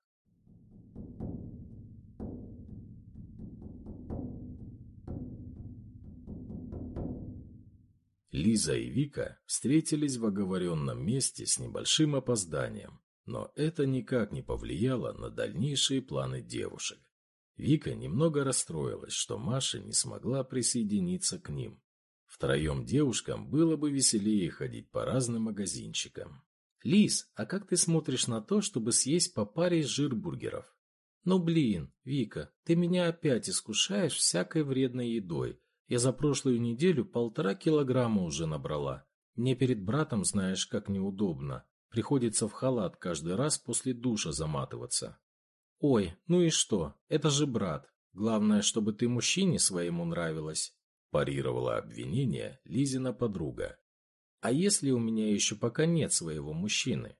S1: Лиза и Вика встретились в оговоренном месте с небольшим опозданием, но это никак не повлияло на дальнейшие планы девушек. Вика немного расстроилась, что Маша не смогла присоединиться к ним. Втроем девушкам было бы веселее ходить по разным магазинчикам. «Лиз, а как ты смотришь на то, чтобы съесть по паре жирбургеров?» «Ну блин, Вика, ты меня опять искушаешь всякой вредной едой, я за прошлую неделю полтора килограмма уже набрала. Мне перед братом, знаешь, как неудобно. Приходится в халат каждый раз после душа заматываться. Ой, ну и что? Это же брат. Главное, чтобы ты мужчине своему нравилась. Парировала обвинение Лизина подруга. А если у меня еще пока нет своего мужчины?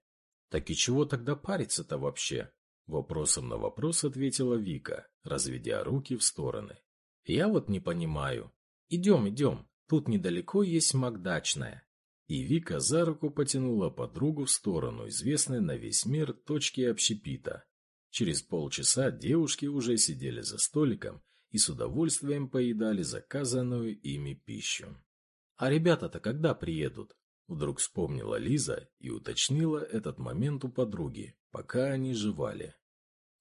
S1: Так и чего тогда париться-то вообще? Вопросом на вопрос ответила Вика, разведя руки в стороны. Я вот не понимаю. Идем, идем. Тут недалеко есть Макдачная. И Вика за руку потянула подругу в сторону известной на весь мир точки общепита. Через полчаса девушки уже сидели за столиком и с удовольствием поедали заказанную ими пищу. «А ребята-то когда приедут?» Вдруг вспомнила Лиза и уточнила этот момент у подруги, пока они жевали.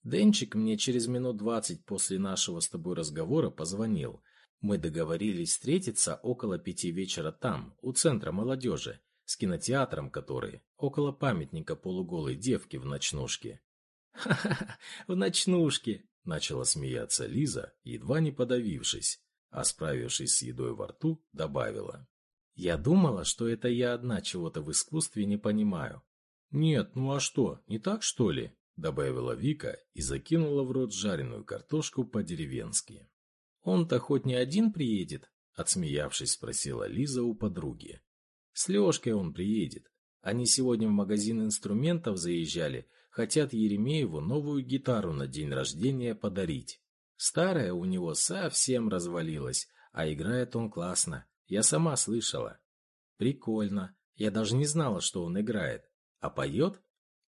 S1: «Денчик мне через минут двадцать после нашего с тобой разговора позвонил. Мы договорились встретиться около пяти вечера там, у Центра молодежи, с кинотеатром который, около памятника полуголой девки в ночнушке». «Ха-ха-ха, в ночнушке!» – начала смеяться Лиза, едва не подавившись, а справившись с едой во рту, добавила. «Я думала, что это я одна чего-то в искусстве не понимаю». «Нет, ну а что, не так что ли?» – добавила Вика и закинула в рот жареную картошку по-деревенски. «Он-то хоть не один приедет?» – отсмеявшись, спросила Лиза у подруги. «С Лешкой он приедет. Они сегодня в магазин инструментов заезжали, хотят Еремееву новую гитару на день рождения подарить. Старая у него совсем развалилась, а играет он классно. Я сама слышала. Прикольно. Я даже не знала, что он играет. А поет?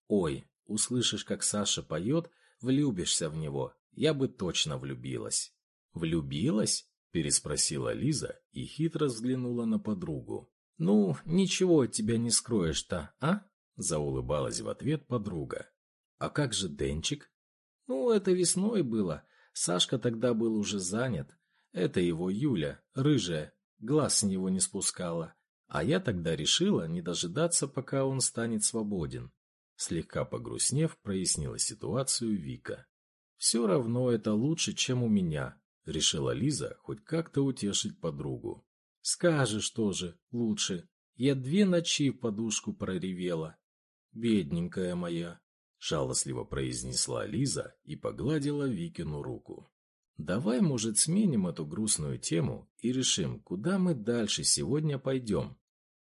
S1: Ой, услышишь, как Саша поет, влюбишься в него. Я бы точно влюбилась. Влюбилась? Переспросила Лиза и хитро взглянула на подругу. «Ну, ничего от тебя не скроешь-то, а?» Заулыбалась в ответ подруга. «А как же Денчик?» «Ну, это весной было. Сашка тогда был уже занят. Это его Юля, рыжая, глаз с него не спускала. А я тогда решила не дожидаться, пока он станет свободен. Слегка погрустнев, прояснила ситуацию Вика. «Все равно это лучше, чем у меня», — решила Лиза хоть как-то утешить подругу. «Скажешь тоже, лучше. Я две ночи в подушку проревела. Бедненькая моя», — жалостливо произнесла Лиза и погладила Викину руку. Давай, может, сменим эту грустную тему и решим, куда мы дальше сегодня пойдем.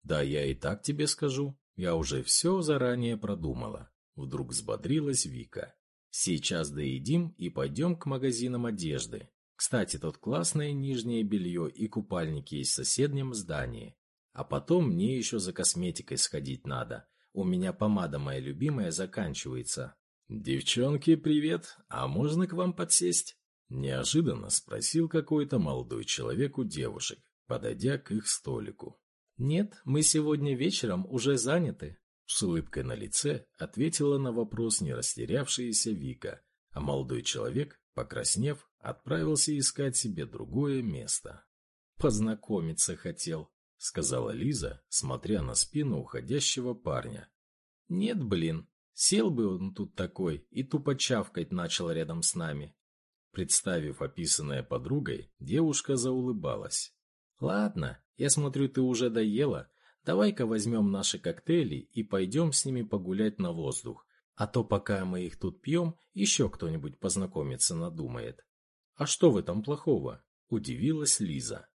S1: Да, я и так тебе скажу. Я уже все заранее продумала. Вдруг взбодрилась Вика. Сейчас доедим и пойдем к магазинам одежды. Кстати, тут классное нижнее белье и купальники в соседнем здании. А потом мне еще за косметикой сходить надо. У меня помада моя любимая заканчивается. Девчонки, привет. А можно к вам подсесть? Неожиданно спросил какой-то молодой человек у девушек, подойдя к их столику. «Нет, мы сегодня вечером уже заняты», — с улыбкой на лице ответила на вопрос не растерявшаяся Вика, а молодой человек, покраснев, отправился искать себе другое место. «Познакомиться хотел», — сказала Лиза, смотря на спину уходящего парня. «Нет, блин, сел бы он тут такой и тупо чавкать начал рядом с нами. Представив описанное подругой, девушка заулыбалась. «Ладно, я смотрю, ты уже доела. Давай-ка возьмем наши коктейли и пойдем с ними погулять на воздух. А то пока мы их тут пьем, еще кто-нибудь познакомиться надумает». «А что в этом плохого?» – удивилась Лиза.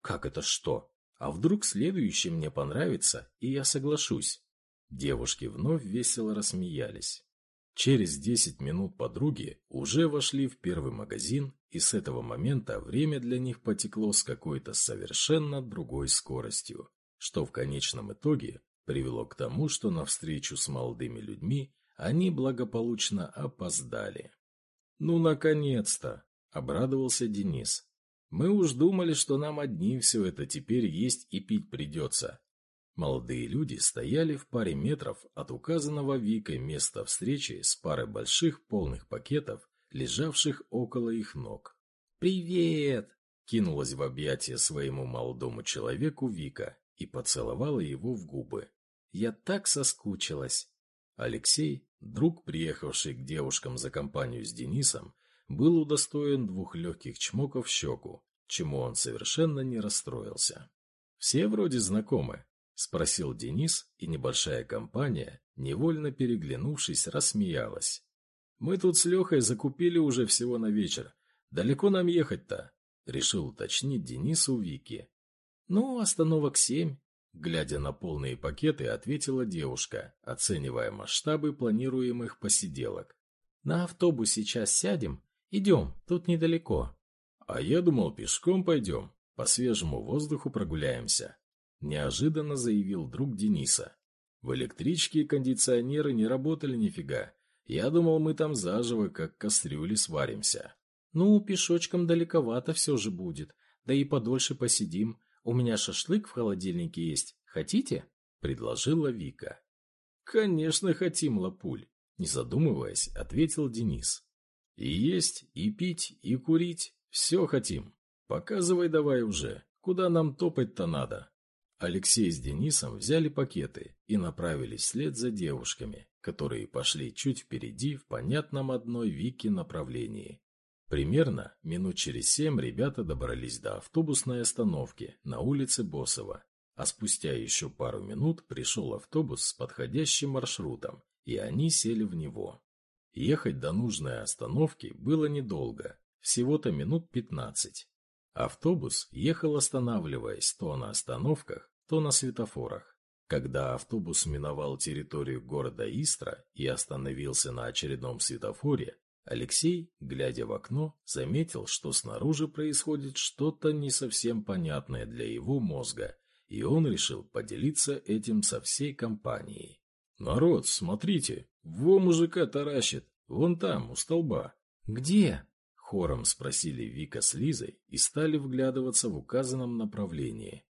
S1: «Как это что? А вдруг следующий мне понравится, и я соглашусь?» Девушки вновь весело рассмеялись. Через 10 минут подруги уже вошли в первый магазин, и с этого момента время для них потекло с какой-то совершенно другой скоростью, что в конечном итоге привело к тому, что на встречу с молодыми людьми они благополучно опоздали. «Ну, наконец-то!» – обрадовался Денис. «Мы уж думали, что нам одни все это теперь есть и пить придется, Молодые люди стояли в паре метров от указанного Викой места встречи с парой больших полных пакетов, лежавших около их ног. «Привет!» – кинулась в объятия своему молодому человеку Вика и поцеловала его в губы. «Я так соскучилась!» Алексей, друг, приехавший к девушкам за компанию с Денисом, был удостоен двух легких чмоков в щеку, чему он совершенно не расстроился. «Все вроде знакомы», спросил Денис, и небольшая компания, невольно переглянувшись, рассмеялась. «Мы тут с Лехой закупили уже всего на вечер. Далеко нам ехать-то?» — решил уточнить Денис у Вики. «Ну, остановок семь», — глядя на полные пакеты, ответила девушка, оценивая масштабы планируемых посиделок. «На автобус сейчас сядем. Идем, тут недалеко». «А я думал, пешком пойдем, по свежему воздуху прогуляемся», — неожиданно заявил друг Дениса. «В электричке кондиционеры не работали нифига. Я думал, мы там заживо, как кастрюли, сваримся».
S2: «Ну, пешочком далековато все же будет, да и подольше посидим. У меня шашлык в холодильнике есть. Хотите?» — предложила Вика.
S1: «Конечно хотим, Лапуль», — не задумываясь, ответил Денис. «И есть, и пить, и курить. Все хотим. Показывай давай уже, куда нам топать-то надо. Алексей с Денисом взяли пакеты и направились вслед за девушками, которые пошли чуть впереди в понятном одной Вике направлении. Примерно минут через семь ребята добрались до автобусной остановки на улице Босова, а спустя еще пару минут пришел автобус с подходящим маршрутом, и они сели в него. Ехать до нужной остановки было недолго, всего-то минут пятнадцать. Автобус ехал останавливаясь то на остановках, то на светофорах. Когда автобус миновал территорию города Истра и остановился на очередном светофоре, Алексей, глядя в окно, заметил, что снаружи происходит что-то не совсем понятное для его мозга, и он решил поделиться этим со всей компанией. «Народ, смотрите, во мужика таращит, вон там, у столба».
S2: «Где?»
S1: Хором спросили Вика с Лизой и стали вглядываться в указанном направлении.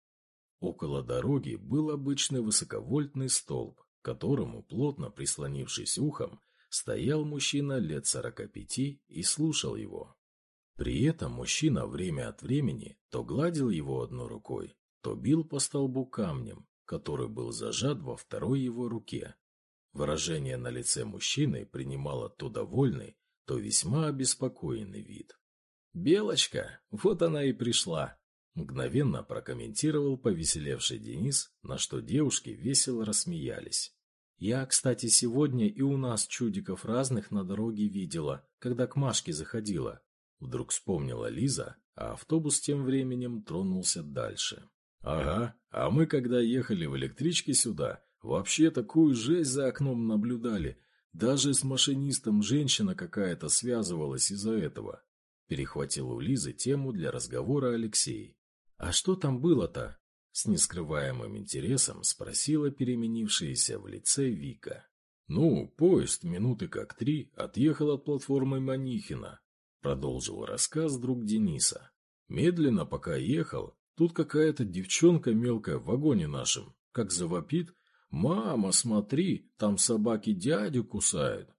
S1: Около дороги был обычный высоковольтный столб, к которому, плотно прислонившись ухом, стоял мужчина лет сорока пяти и слушал его. При этом мужчина время от времени то гладил его одной рукой, то бил по столбу камнем, который был зажат во второй его руке. Выражение на лице мужчины принимало то довольный, то весьма обеспокоенный вид. «Белочка, вот она и пришла!» Мгновенно прокомментировал повеселевший Денис, на что девушки весело рассмеялись.
S2: «Я, кстати, сегодня и у нас чудиков разных на дороге видела, когда к Машке заходила».
S1: Вдруг вспомнила Лиза, а автобус тем временем тронулся дальше. «Ага, а мы, когда ехали в электричке сюда, вообще такую жесть за окном наблюдали, даже с машинистом женщина какая-то связывалась из-за этого. Перехватил у Лизы тему для разговора Алексей. «А что там было-то?» С нескрываемым интересом спросила переменившаяся в лице Вика. «Ну, поезд минуты как три отъехал от платформы Манихина», продолжил рассказ друг Дениса. «Медленно, пока ехал, тут какая-то девчонка мелкая в вагоне нашем, как завопит, «Мама, смотри, там собаки дядю кусают».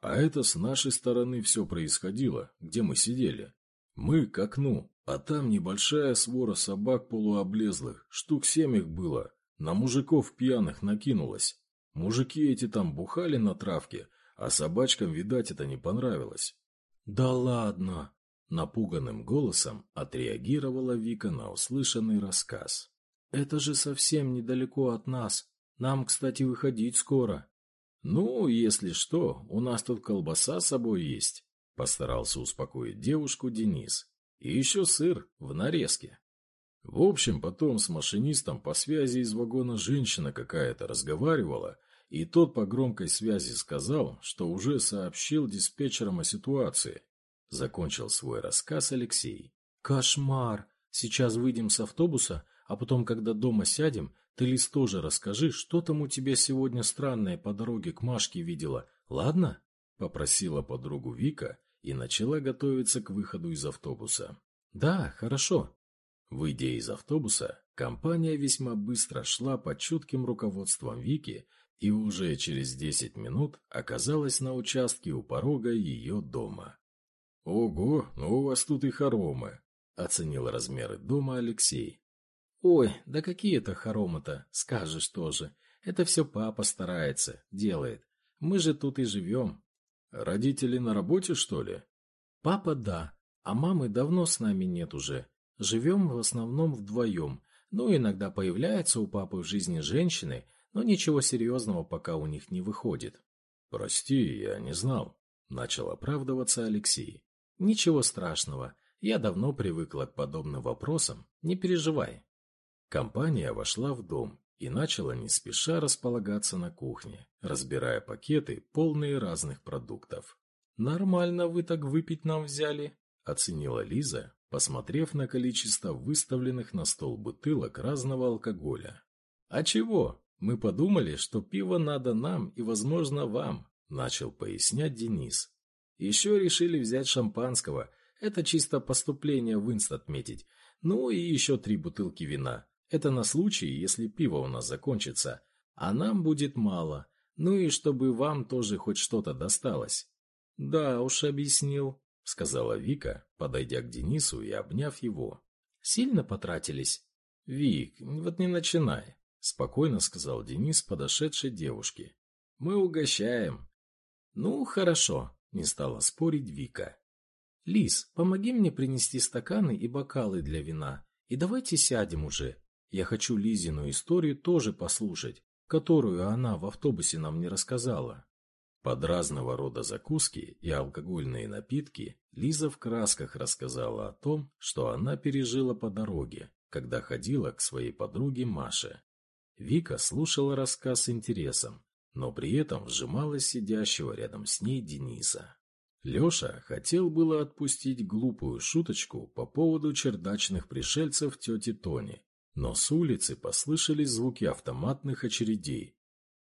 S1: А это с нашей стороны все происходило, где мы сидели. Мы к окну, а там небольшая свора собак полуоблезлых, штук семь их было, на мужиков пьяных накинулась. Мужики эти там бухали на травке, а собачкам, видать, это не понравилось.
S2: «Да ладно!»
S1: – напуганным голосом отреагировала Вика на услышанный рассказ.
S2: «Это же совсем недалеко от нас. Нам, кстати, выходить скоро.
S1: Ну, если что, у нас тут колбаса с собой есть. Постарался успокоить девушку Денис. И еще сыр в нарезке. В общем, потом с машинистом по связи из вагона женщина какая-то разговаривала, и тот по громкой связи сказал, что уже сообщил диспетчерам о ситуации. Закончил свой рассказ Алексей.
S2: «Кошмар! Сейчас выйдем с автобуса, а потом, когда дома сядем, ты, Лиз, тоже расскажи, что там у тебя сегодня странное по дороге к Машке видела, ладно?» Попросила подругу Вика и начала готовиться к выходу из автобуса.
S1: «Да, хорошо». Выйдя из автобуса, компания весьма быстро шла под чутким руководством Вики и уже через десять минут оказалась на участке у порога ее дома. «Ого, ну у вас тут и хоромы!» — оценил размеры дома Алексей.
S2: Ой, да какие это хоромы-то, скажешь тоже. Это все папа старается, делает. Мы же тут и живем.
S1: Родители на работе, что ли?
S2: Папа да, а мамы давно с нами нет уже. Живем в основном вдвоем. Ну, иногда появляется у папы в жизни женщины, но ничего серьезного пока у них не выходит.
S1: «Прости, я не знал», — начал оправдываться Алексей.
S2: «Ничего страшного. Я давно привыкла к подобным вопросам. Не переживай».
S1: Компания вошла в дом и начала не спеша располагаться на кухне, разбирая пакеты, полные разных продуктов.
S2: «Нормально вы так выпить нам взяли», —
S1: оценила Лиза, посмотрев на количество выставленных на стол бутылок разного алкоголя.
S2: «А чего? Мы подумали, что пиво надо нам и, возможно, вам», —
S1: начал пояснять Денис.
S2: «Еще решили взять шампанского. Это чисто поступление в инст отметить. Ну и еще три бутылки вина. Это на случай, если пиво у нас закончится. А нам будет мало. Ну и чтобы вам тоже хоть что-то досталось».
S1: «Да уж, объяснил», — сказала Вика, подойдя к Денису и обняв его.
S2: «Сильно потратились?»
S1: «Вик, вот не начинай», — спокойно сказал Денис подошедшей девушке. «Мы угощаем».
S2: «Ну, хорошо», — не стала спорить Вика. «Лис, помоги мне принести стаканы и бокалы для вина, и давайте сядем уже. Я хочу Лизину историю тоже послушать, которую она в автобусе нам не рассказала».
S1: Под разного рода закуски и алкогольные напитки Лиза в красках рассказала о том, что она пережила по дороге, когда ходила к своей подруге Маше. Вика слушала рассказ с интересом, но при этом вжимала сидящего рядом с ней Дениса. Леша хотел было отпустить глупую шуточку по поводу чердачных пришельцев тети Тони, но с улицы послышались звуки автоматных очередей.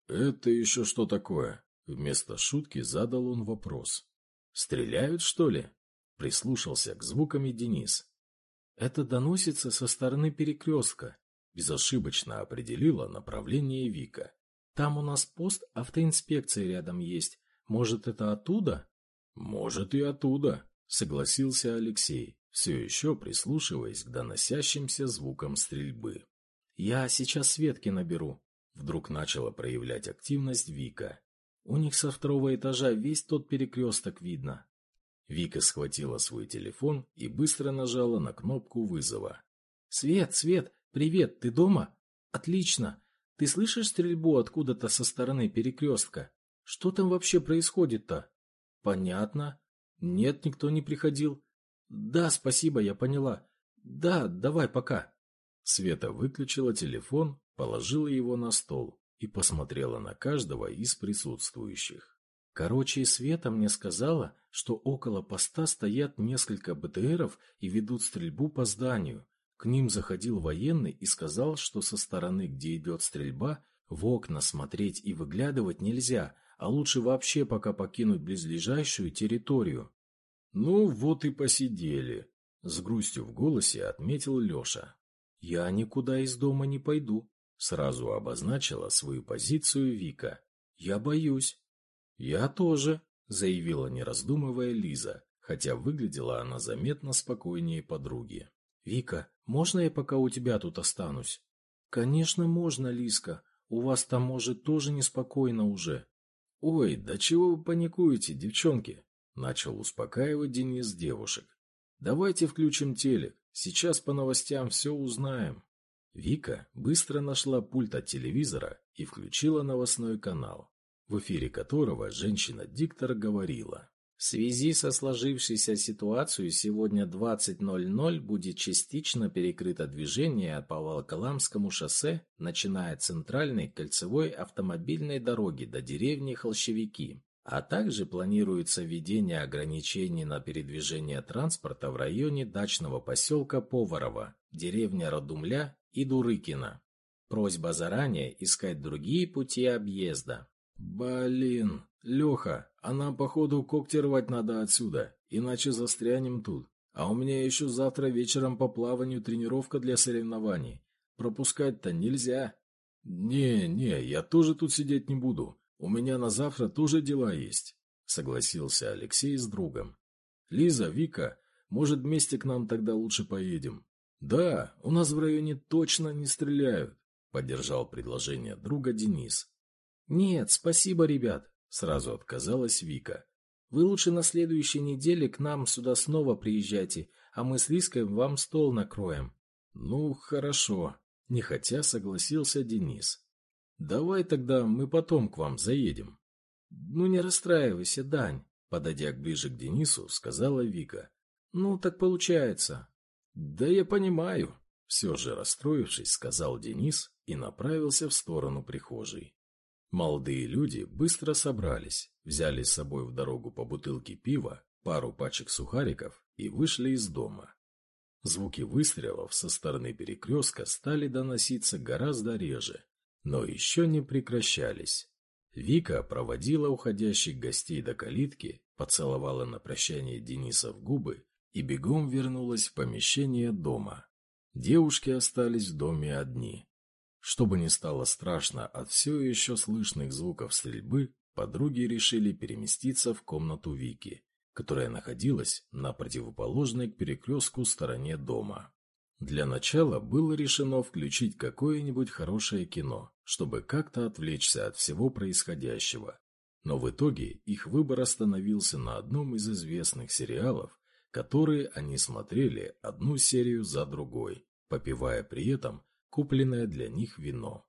S1: «Это еще что такое?» Вместо шутки задал он вопрос. «Стреляют, что ли?» Прислушался к звукам и Денис.
S2: «Это доносится со стороны перекрестка»,
S1: безошибочно определила направление Вика.
S2: «Там у нас пост автоинспекции рядом есть. Может, это оттуда?»
S1: «Может, и оттуда», — согласился Алексей, все еще прислушиваясь к доносящимся звукам стрельбы.
S2: «Я сейчас Светки наберу», — вдруг начала проявлять активность Вика. У них со второго этажа весь тот перекресток видно.
S1: Вика схватила свой телефон и быстро нажала на кнопку вызова.
S2: «Свет, Свет, привет, ты дома? Отлично. Ты слышишь стрельбу откуда-то со стороны перекрестка? Что там вообще происходит-то?» «Понятно. Нет, никто не приходил. Да, спасибо, я поняла. Да, давай, пока».
S1: Света выключила телефон, положила его на стол и посмотрела на каждого из присутствующих.
S2: Короче, Света мне сказала, что около поста стоят несколько БТРов и ведут стрельбу по зданию. К ним заходил военный и сказал, что со стороны, где идет стрельба, в окна смотреть и выглядывать нельзя, а лучше вообще пока покинуть близлежащую территорию.
S1: «Ну, вот и посидели», — с грустью в голосе отметил Леша.
S2: «Я никуда из дома не пойду»,
S1: Сразу обозначила свою позицию Вика.
S2: «Я боюсь».
S1: «Я тоже», — заявила, не раздумывая Лиза, хотя выглядела она заметно спокойнее подруги.
S2: «Вика, можно я пока у тебя тут останусь?» «Конечно можно, Лизка. У вас там, может, тоже неспокойно уже».
S1: «Ой, да чего вы паникуете, девчонки?» — начал успокаивать Денис девушек. «Давайте включим телек. Сейчас по новостям все узнаем». Вика быстро нашла пульт от телевизора и включила новостной канал, в эфире которого женщина-диктор говорила.
S3: В связи со сложившейся ситуацией сегодня 20.00 будет частично перекрыто движение по Волоколамскому шоссе, начиная от центральной кольцевой автомобильной дороги до деревни Холщевики. А также планируется введение ограничений на передвижение транспорта в районе дачного поселка Поварова, деревня Радумля и Дурыкина. Просьба заранее искать другие пути объезда.
S1: «Блин, Леха, а нам, походу, когти рвать надо отсюда, иначе застрянем тут. А у меня еще завтра вечером по плаванию тренировка для соревнований. Пропускать-то нельзя». «Не, не, я тоже тут сидеть не буду. У меня на завтра тоже дела есть», — согласился Алексей с другом. «Лиза, Вика, может, вместе к нам тогда лучше поедем? «Да, у нас в районе точно не стреляют», — поддержал предложение друга Денис.
S2: «Нет, спасибо, ребят», — сразу отказалась Вика. «Вы лучше на следующей неделе к нам сюда снова приезжайте, а мы с Лиской вам стол накроем».
S1: «Ну, хорошо»,
S2: Нехотя согласился Денис. Давай тогда мы потом к вам заедем.
S3: Ну не расстраивайся, Дань, подойдя ближе к Денису, сказала Вика. Ну так получается.
S2: Да я понимаю, все же расстроившись, сказал Денис и направился в сторону прихожей. Молодые люди быстро собрались, взяли с собой в дорогу по бутылке пива, пару пачек сухариков и вышли из дома. Звуки выстрелов со стороны перекрестка стали доноситься гораздо реже, но еще не прекращались. Вика проводила уходящих гостей до калитки, поцеловала на прощание Дениса в губы и бегом вернулась в помещение дома. Девушки остались в доме одни. Чтобы не стало страшно от все еще слышных звуков стрельбы, подруги решили переместиться в комнату Вики, которая находилась на противоположной к перекрестку стороне дома. Для начала было решено включить какое-нибудь хорошее кино, чтобы как-то отвлечься от всего происходящего. Но в итоге их выбор остановился на одном из известных сериалов, которые они смотрели одну серию за другой, попивая при этом купленное для них вино.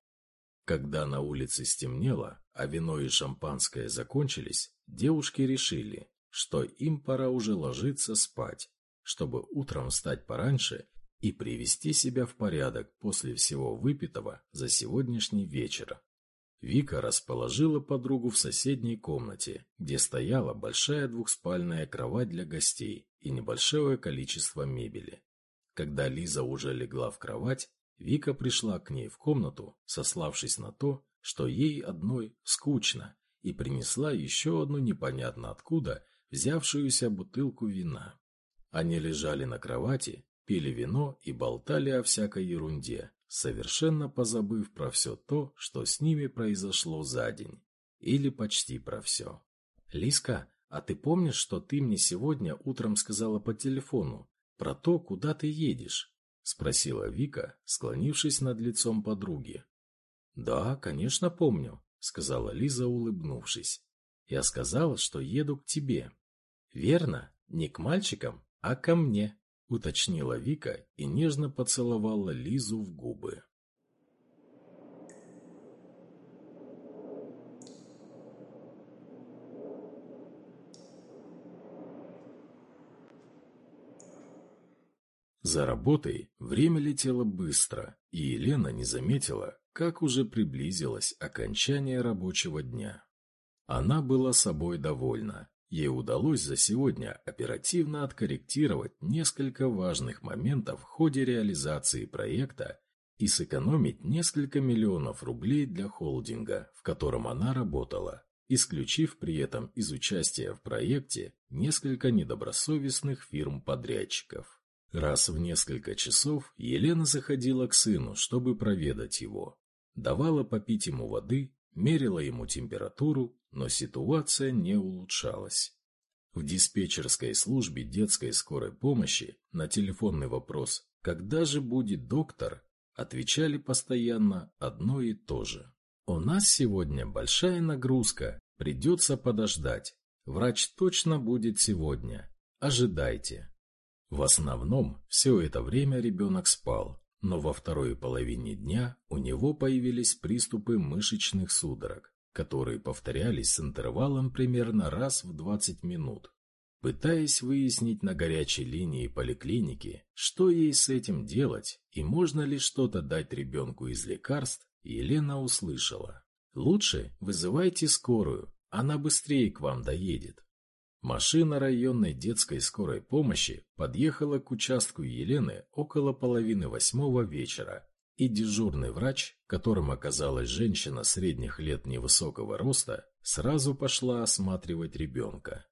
S2: Когда на улице стемнело, а вино и шампанское закончились, девушки решили, что им пора уже ложиться спать, чтобы утром встать пораньше и привести себя в порядок после всего выпитого за сегодняшний вечер. Вика расположила подругу в соседней комнате, где стояла большая двухспальная кровать для гостей и небольшое количество мебели. Когда Лиза уже легла в кровать, Вика пришла к ней в комнату, сославшись на то, что ей одной скучно, и принесла еще одну непонятно откуда взявшуюся бутылку вина. Они лежали на кровати, пили вино и болтали о всякой ерунде, совершенно позабыв про все то, что с ними произошло за день. Или почти про все.
S3: «Лиска, а ты помнишь, что ты мне сегодня утром сказала по телефону? Про то, куда ты едешь?» — спросила Вика, склонившись над лицом подруги.
S2: «Да, конечно, помню», — сказала Лиза, улыбнувшись. «Я сказала, что еду к тебе».
S3: «Верно, не к мальчикам, а ко мне», —
S2: уточнила Вика и нежно поцеловала Лизу в губы. За работой время летело быстро, и Елена не заметила, как уже приблизилось окончание рабочего дня. Она была собой довольна Ей удалось за сегодня оперативно откорректировать несколько важных моментов в ходе реализации проекта и сэкономить несколько миллионов рублей для холдинга, в котором она работала, исключив при этом из участия в проекте несколько недобросовестных фирм-подрядчиков. Раз в несколько часов Елена заходила к сыну, чтобы проведать его. Давала попить ему воды, мерила ему температуру, но ситуация не улучшалась. В диспетчерской службе детской скорой помощи на телефонный вопрос «Когда же будет доктор?» отвечали постоянно одно и то же. «У нас сегодня большая нагрузка, придется подождать. Врач точно будет сегодня. Ожидайте». В основном все это время ребенок спал, но во второй половине дня у него появились приступы мышечных судорог, которые повторялись с интервалом примерно раз в 20 минут. Пытаясь выяснить на горячей линии поликлиники, что ей с этим делать и можно ли что-то дать ребенку из лекарств, Елена услышала. «Лучше вызывайте скорую, она быстрее к вам доедет». Машина районной детской скорой помощи подъехала к участку Елены около половины восьмого вечера, и дежурный врач, которым оказалась женщина средних лет невысокого роста, сразу пошла осматривать ребенка.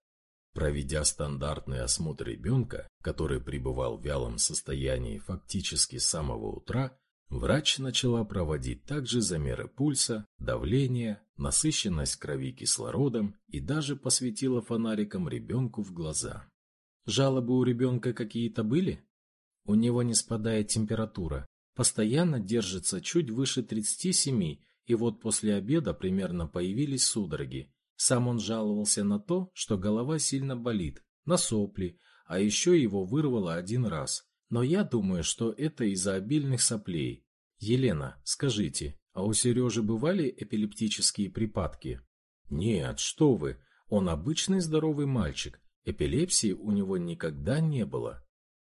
S2: Проведя стандартный осмотр ребенка, который пребывал в вялом состоянии фактически с самого утра, Врач начала проводить также замеры пульса, давления, насыщенность крови кислородом и даже посветила фонариком ребенку в глаза.
S3: Жалобы у ребенка какие-то были? У него не спадает температура, постоянно держится чуть выше 37, и вот после обеда примерно появились судороги. Сам он жаловался на то, что голова сильно болит, на сопли, а еще его вырвало один раз. Но я думаю, что это из-за обильных соплей. Елена, скажите, а у Сережи бывали эпилептические припадки? Нет, что вы, он обычный здоровый мальчик, эпилепсии у него никогда не было.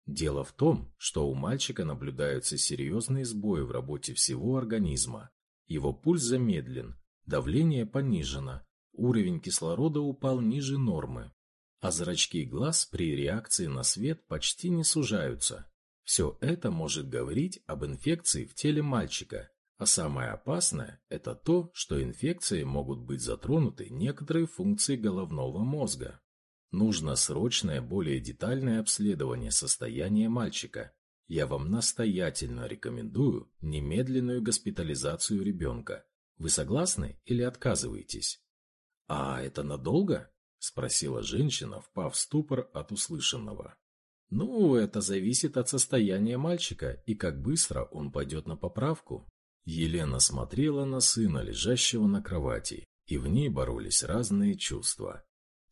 S3: Дело в том, что у мальчика наблюдаются серьезные сбои в работе всего организма. Его пульс замедлен, давление понижено, уровень кислорода упал ниже нормы, а зрачки глаз при реакции на свет почти не сужаются. Все это может говорить об инфекции в теле мальчика, а самое опасное – это то, что инфекцией могут быть затронуты некоторые функции головного мозга. Нужно срочное, более детальное обследование состояния мальчика. Я вам настоятельно рекомендую немедленную госпитализацию ребенка. Вы согласны или отказываетесь? А это надолго? Спросила женщина, впав в ступор от услышанного. Ну, это зависит от состояния мальчика и как быстро он пойдет на поправку. Елена смотрела на сына, лежащего на кровати, и в ней боролись разные чувства.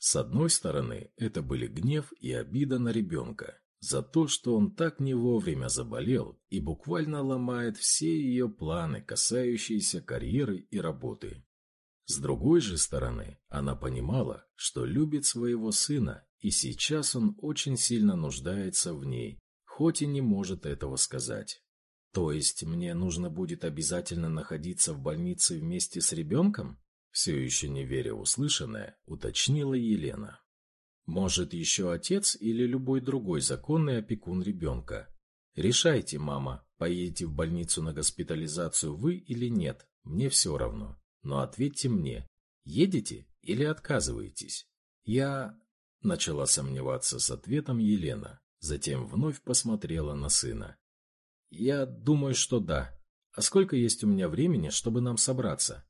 S3: С одной стороны, это были гнев и обида на ребенка за то, что он так не вовремя заболел и буквально ломает все ее планы, касающиеся карьеры и работы. С другой же стороны, она понимала, что любит своего сына и сейчас он очень сильно нуждается в ней, хоть и не может этого сказать. То есть мне нужно будет обязательно находиться в больнице вместе с ребенком? Все еще не веря услышанное, уточнила Елена. Может, еще отец или любой другой законный опекун ребенка. Решайте, мама, поедете в больницу на госпитализацию вы или нет, мне все равно. Но ответьте мне, едете или отказываетесь? Я... Начала сомневаться с ответом Елена, затем вновь посмотрела на сына. «Я думаю, что да. А сколько есть у меня времени, чтобы нам собраться?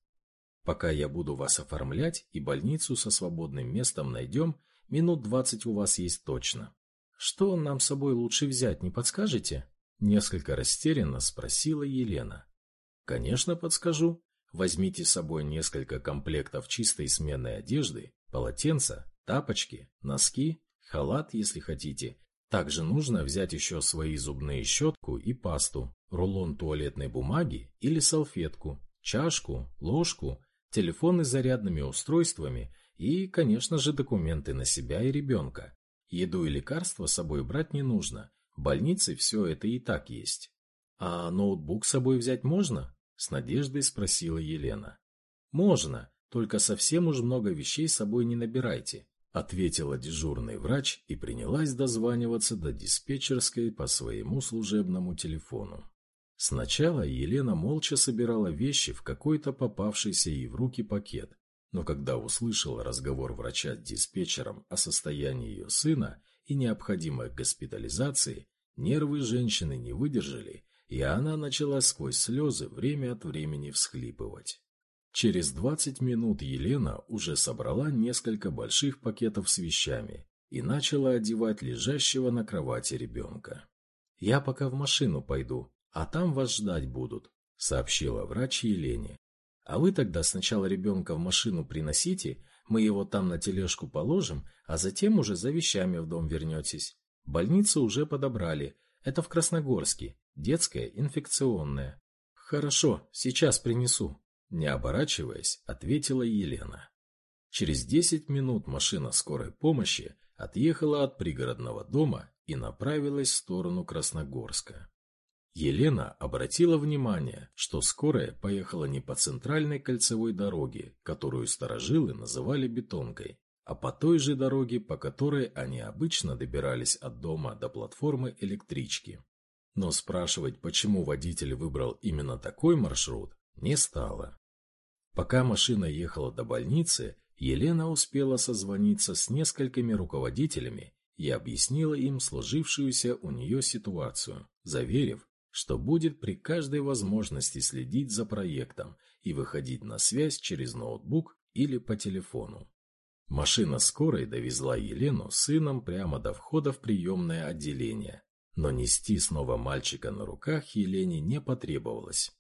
S3: Пока я буду вас оформлять и больницу со свободным местом найдем, минут двадцать у вас есть точно. Что нам с собой лучше взять, не подскажете?» Несколько растерянно спросила Елена. «Конечно, подскажу. Возьмите с собой несколько комплектов чистой сменной одежды, полотенца, тапочки, носки, халат, если хотите. Также нужно взять еще свои зубные щетку и пасту, рулон туалетной бумаги или салфетку, чашку, ложку, телефоны с зарядными устройствами и, конечно же, документы на себя и ребенка. Еду и лекарства с собой брать не нужно. В больнице все это и так есть. А ноутбук с собой взять можно? С надеждой спросила Елена. Можно, только совсем уж много вещей с собой не набирайте ответила дежурный врач и принялась дозваниваться до диспетчерской по своему служебному телефону. Сначала Елена молча собирала вещи в какой-то попавшийся ей в руки пакет, но когда услышала разговор врача с диспетчером о состоянии ее сына и необходимой госпитализации, нервы женщины не выдержали, и она начала сквозь слезы время от времени всхлипывать. Через 20 минут Елена уже собрала несколько больших пакетов с вещами и начала одевать лежащего на кровати ребенка. «Я пока в машину пойду, а там вас ждать будут», — сообщила врач Елене. «А вы тогда сначала ребенка в машину приносите, мы его там на тележку положим, а затем уже за вещами в дом вернетесь. Больницу уже подобрали, это в Красногорске, детская инфекционная». «Хорошо, сейчас принесу», не оборачиваясь, ответила Елена. Через десять минут машина скорой помощи отъехала от пригородного дома и направилась в сторону Красногорска. Елена обратила внимание, что скорая поехала не по центральной кольцевой дороге, которую сторожилы называли бетонкой, а по той же дороге, по которой они обычно добирались от дома до платформы электрички. Но спрашивать, почему водитель выбрал именно такой маршрут, не стало. Пока машина ехала до больницы, Елена успела созвониться с несколькими руководителями и объяснила им сложившуюся у нее ситуацию, заверив, что будет при каждой возможности следить за проектом и выходить на связь через ноутбук или по телефону. Машина скорой довезла Елену с сыном прямо до входа в приемное отделение, но нести снова мальчика на руках Елене не потребовалось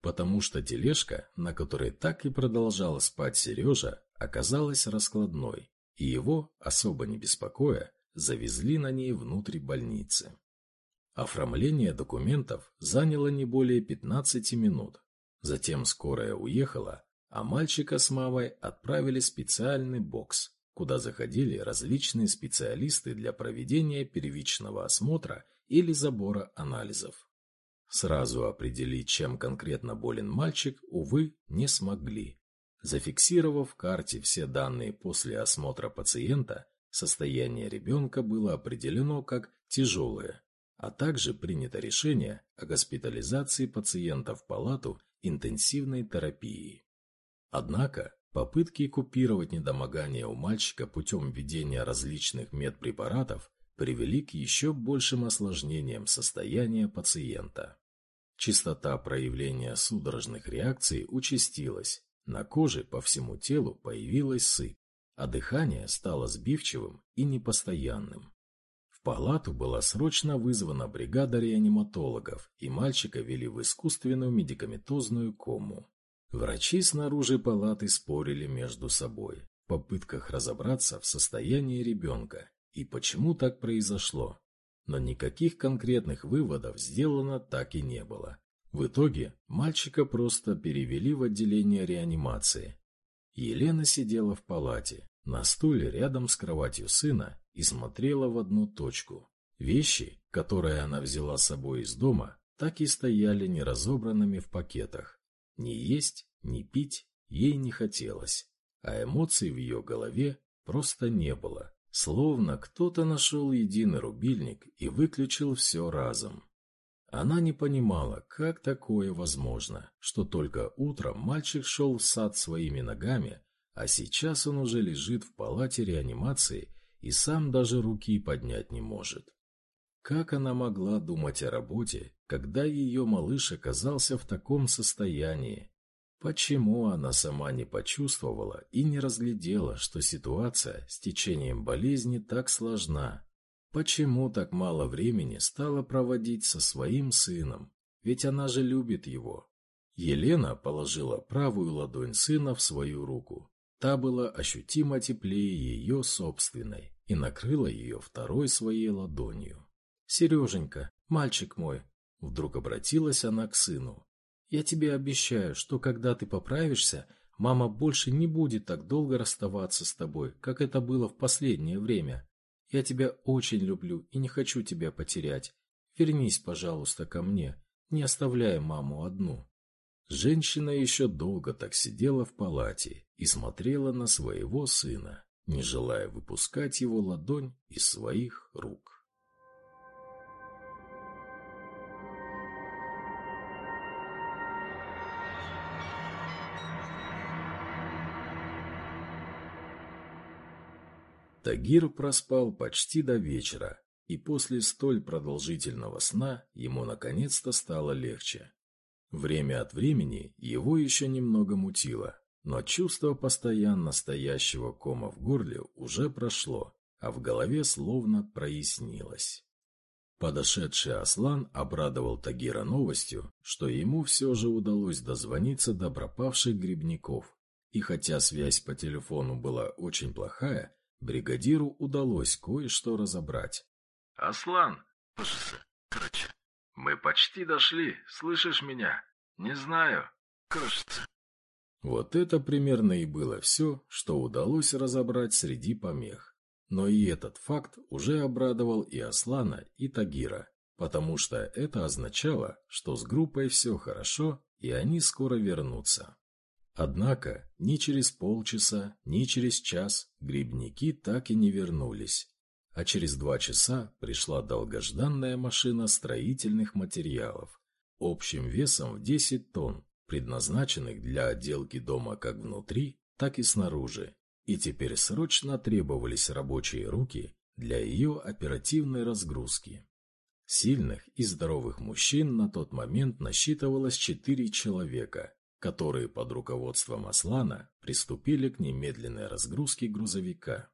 S3: потому что тележка, на которой так и продолжал спать Сережа, оказалась раскладной, и его, особо не беспокоя, завезли на ней внутрь больницы.
S1: Оформление документов заняло не более 15 минут. Затем скорая уехала, а мальчика с мамой отправили специальный бокс, куда заходили различные специалисты для проведения первичного осмотра или забора анализов. Сразу определить, чем конкретно болен мальчик, увы, не смогли. Зафиксировав в карте все данные после осмотра пациента, состояние ребенка было определено как тяжелое, а также принято решение о госпитализации пациента в палату интенсивной терапии. Однако попытки купировать недомогание у мальчика путем введения различных медпрепаратов привели к еще большим осложнениям состояния пациента. Частота проявления судорожных реакций участилась, на коже по всему телу появилась сыпь, а дыхание стало сбивчивым и непостоянным. В палату была срочно вызвана бригада реаниматологов, и мальчика вели в искусственную медикаментозную кому. Врачи снаружи палаты спорили между собой в попытках разобраться в состоянии ребенка и почему так произошло. Но никаких конкретных выводов сделано так и не было. В итоге мальчика просто перевели в отделение реанимации. Елена сидела в палате, на стуле рядом с кроватью сына и смотрела в одну точку. Вещи, которые она взяла с собой из дома, так и стояли неразобранными в пакетах. Ни есть, ни пить ей не хотелось, а эмоций в ее голове просто не было. Словно кто-то нашел единый рубильник и выключил все разом. Она не понимала, как такое возможно, что только утром мальчик шел в сад своими ногами, а сейчас он уже лежит в палате реанимации и сам даже руки поднять не может. Как она могла думать о работе, когда ее малыш оказался в таком состоянии? Почему она сама не почувствовала и не разглядела, что ситуация с течением болезни так сложна? Почему так мало времени стала проводить со своим сыном? Ведь она же любит его. Елена положила правую ладонь сына в свою руку. Та была ощутимо теплее ее собственной и накрыла ее второй своей ладонью. «Сереженька, мальчик мой!» Вдруг обратилась она к сыну. Я тебе обещаю, что когда ты поправишься, мама больше не будет так долго расставаться с тобой, как это было в последнее время. Я тебя очень люблю и не хочу тебя потерять. Вернись, пожалуйста, ко мне, не оставляй маму одну». Женщина еще долго так сидела в палате и смотрела на своего сына, не желая выпускать его ладонь из своих рук. Тагир проспал почти до вечера, и после столь продолжительного сна ему наконец-то стало легче. Время от времени его еще немного мутило, но чувство постоянно стоящего кома в горле уже прошло, а в голове словно прояснилось. Подошедший Аслан обрадовал Тагира новостью, что ему все же удалось дозвониться до пропавших грибников. И хотя связь по телефону была очень плохая, Бригадиру удалось кое-что разобрать.
S4: «Аслан, короче, мы почти дошли, слышишь меня? Не знаю, кажется».
S1: Вот это примерно и было все, что удалось разобрать среди помех. Но и этот факт уже обрадовал и Аслана, и Тагира, потому что это означало, что с группой все хорошо, и они скоро вернутся. Однако ни через полчаса, ни через час грибники так и не вернулись. А через два часа пришла долгожданная машина строительных материалов общим весом в 10 тонн, предназначенных для отделки дома как внутри, так и снаружи. И теперь срочно требовались рабочие руки для ее оперативной разгрузки. Сильных и здоровых мужчин на тот момент насчитывалось четыре человека, которые под руководством Аслана приступили к немедленной разгрузке грузовика.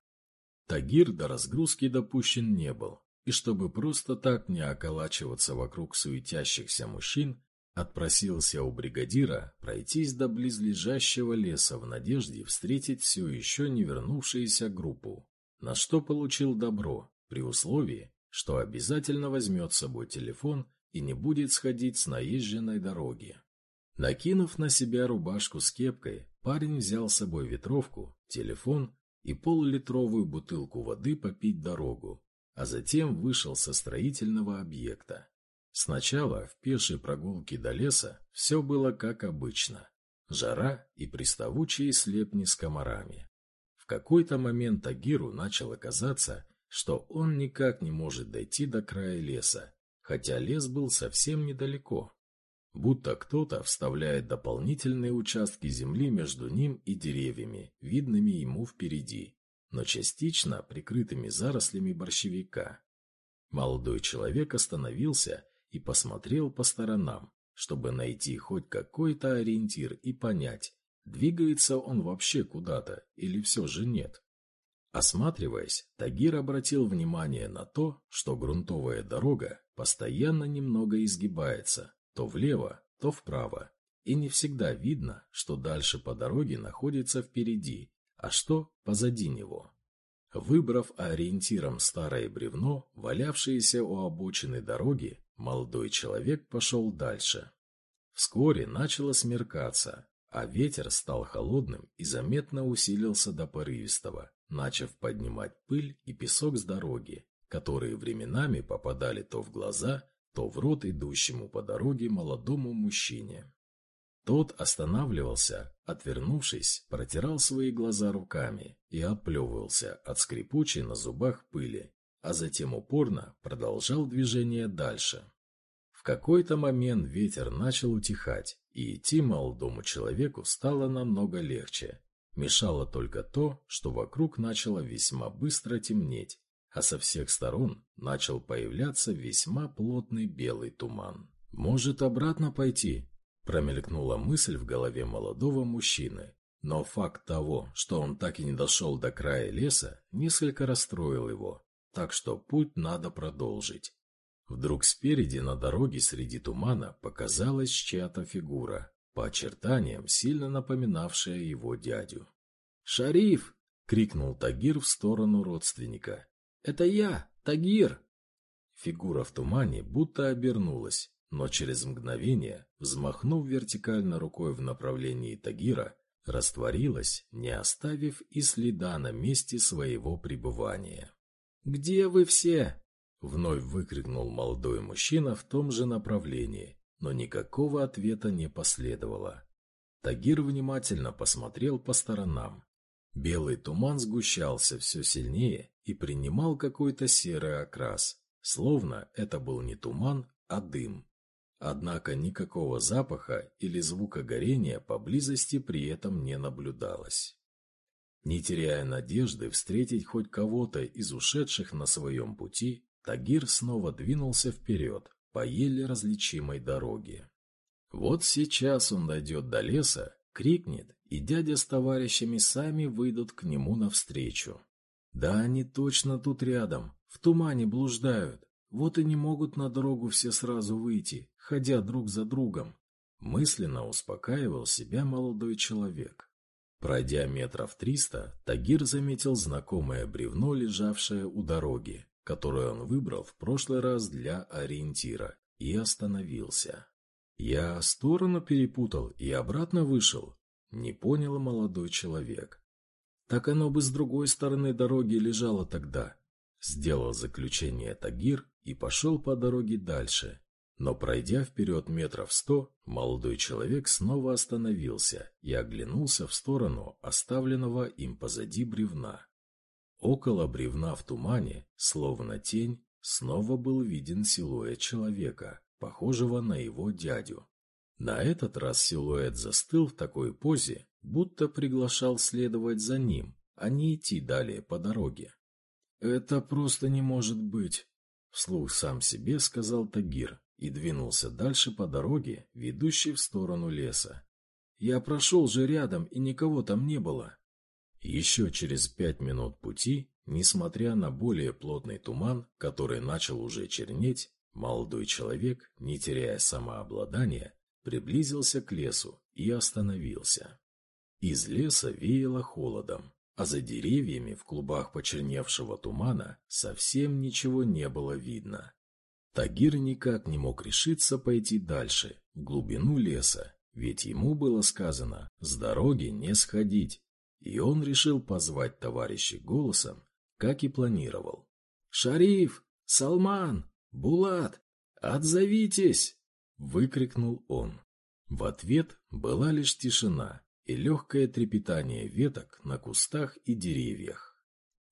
S1: Тагир до разгрузки допущен не был, и чтобы просто так не околачиваться вокруг суетящихся мужчин, отпросился у бригадира пройтись до близлежащего леса в надежде встретить все еще не вернувшуюся группу, на что получил добро, при условии, что обязательно возьмет с собой телефон и не будет сходить с наезженной дороги. Накинув на себя рубашку с кепкой, парень взял с собой ветровку, телефон и полулитровую бутылку воды попить дорогу, а затем вышел со строительного объекта. Сначала в пешей прогулке до леса все было как обычно. Жара и приставучие слепни с комарами. В какой-то момент Агиру начало казаться, что он никак не может дойти до края леса, хотя лес был совсем недалеко. Будто кто-то вставляет дополнительные участки земли между ним и деревьями, видными ему впереди, но частично прикрытыми зарослями борщевика. Молодой человек остановился и посмотрел по сторонам, чтобы найти хоть какой-то ориентир и понять, двигается он вообще куда-то или все же нет. Осматриваясь, Тагир обратил внимание на то, что грунтовая дорога постоянно немного изгибается, то влево, то вправо, и не всегда видно, что дальше по дороге находится впереди, а что позади него. Выбрав ориентиром старое бревно, валявшееся у обочины дороги, молодой человек пошел дальше. Вскоре начало смеркаться, а ветер стал холодным и заметно усилился до порывистого, начав поднимать пыль и песок с дороги, которые временами попадали то в глаза, то в рот идущему по дороге молодому мужчине. Тот останавливался, отвернувшись, протирал свои глаза руками и отплевывался от скрипучей на зубах пыли, а затем упорно продолжал движение дальше. В какой-то момент ветер начал утихать, и идти молодому человеку стало намного легче. Мешало только то, что вокруг начало весьма быстро темнеть, а со всех сторон начал появляться весьма плотный белый туман. «Может, обратно пойти?» – промелькнула мысль в голове молодого мужчины. Но факт того, что он так и не дошел до края леса, несколько расстроил его, так что путь надо продолжить. Вдруг спереди на дороге среди тумана показалась чья-то фигура, по очертаниям сильно напоминавшая его дядю. «Шариф!» — крикнул Тагир в сторону родственника. «Это я, Тагир!» Фигура в тумане будто обернулась, но через мгновение, взмахнув вертикально рукой в направлении Тагира, растворилась, не оставив и следа на месте своего пребывания. «Где вы все?» — вновь выкрикнул молодой мужчина в том же направлении, но никакого ответа не последовало. Тагир внимательно посмотрел по сторонам. Белый туман сгущался все сильнее и принимал какой-то серый окрас, словно это был не туман, а дым. Однако никакого запаха или звука горения поблизости при этом не наблюдалось. Не теряя надежды встретить хоть кого-то из ушедших на своем пути, Тагир снова двинулся вперед по еле различимой дороге. Вот сейчас он дойдет до леса, крикнет, и дядя с товарищами сами выйдут к нему навстречу. Да они точно тут рядом, в тумане блуждают, вот и не могут на дорогу все сразу выйти, ходя друг за другом. Мысленно успокаивал себя молодой человек. Пройдя метров триста, Тагир заметил знакомое бревно, лежавшее у дороги, которое он выбрал в прошлый раз для ориентира, и остановился. «Я сторону перепутал и обратно вышел», — не понял молодой человек. «Так оно бы с другой стороны дороги лежало тогда», — сделал заключение Тагир и пошел по дороге дальше. Но пройдя вперед метров сто, молодой человек снова остановился и оглянулся в сторону оставленного им позади бревна. Около бревна в тумане, словно тень, снова был виден силуэт человека похожего на его дядю. На этот раз силуэт застыл в такой позе, будто приглашал следовать за ним, а не идти далее по дороге. «Это просто не может быть», — вслух сам себе сказал Тагир и двинулся дальше по дороге, ведущей в сторону леса. «Я прошел же рядом, и никого там не было». Еще через пять минут пути, несмотря на более плотный туман, который начал уже чернеть, Молодой человек, не теряя самообладания, приблизился к лесу и остановился. Из леса веяло холодом, а за деревьями в клубах почерневшего тумана совсем ничего не было видно. Тагир никак не мог решиться пойти дальше, в глубину леса, ведь ему было сказано «с дороги не сходить», и он решил позвать товарищей голосом, как и планировал. «Шариф! Салман! Булат! Отзовитесь!» — выкрикнул он. В ответ была лишь тишина и легкое трепетание веток на кустах и деревьях.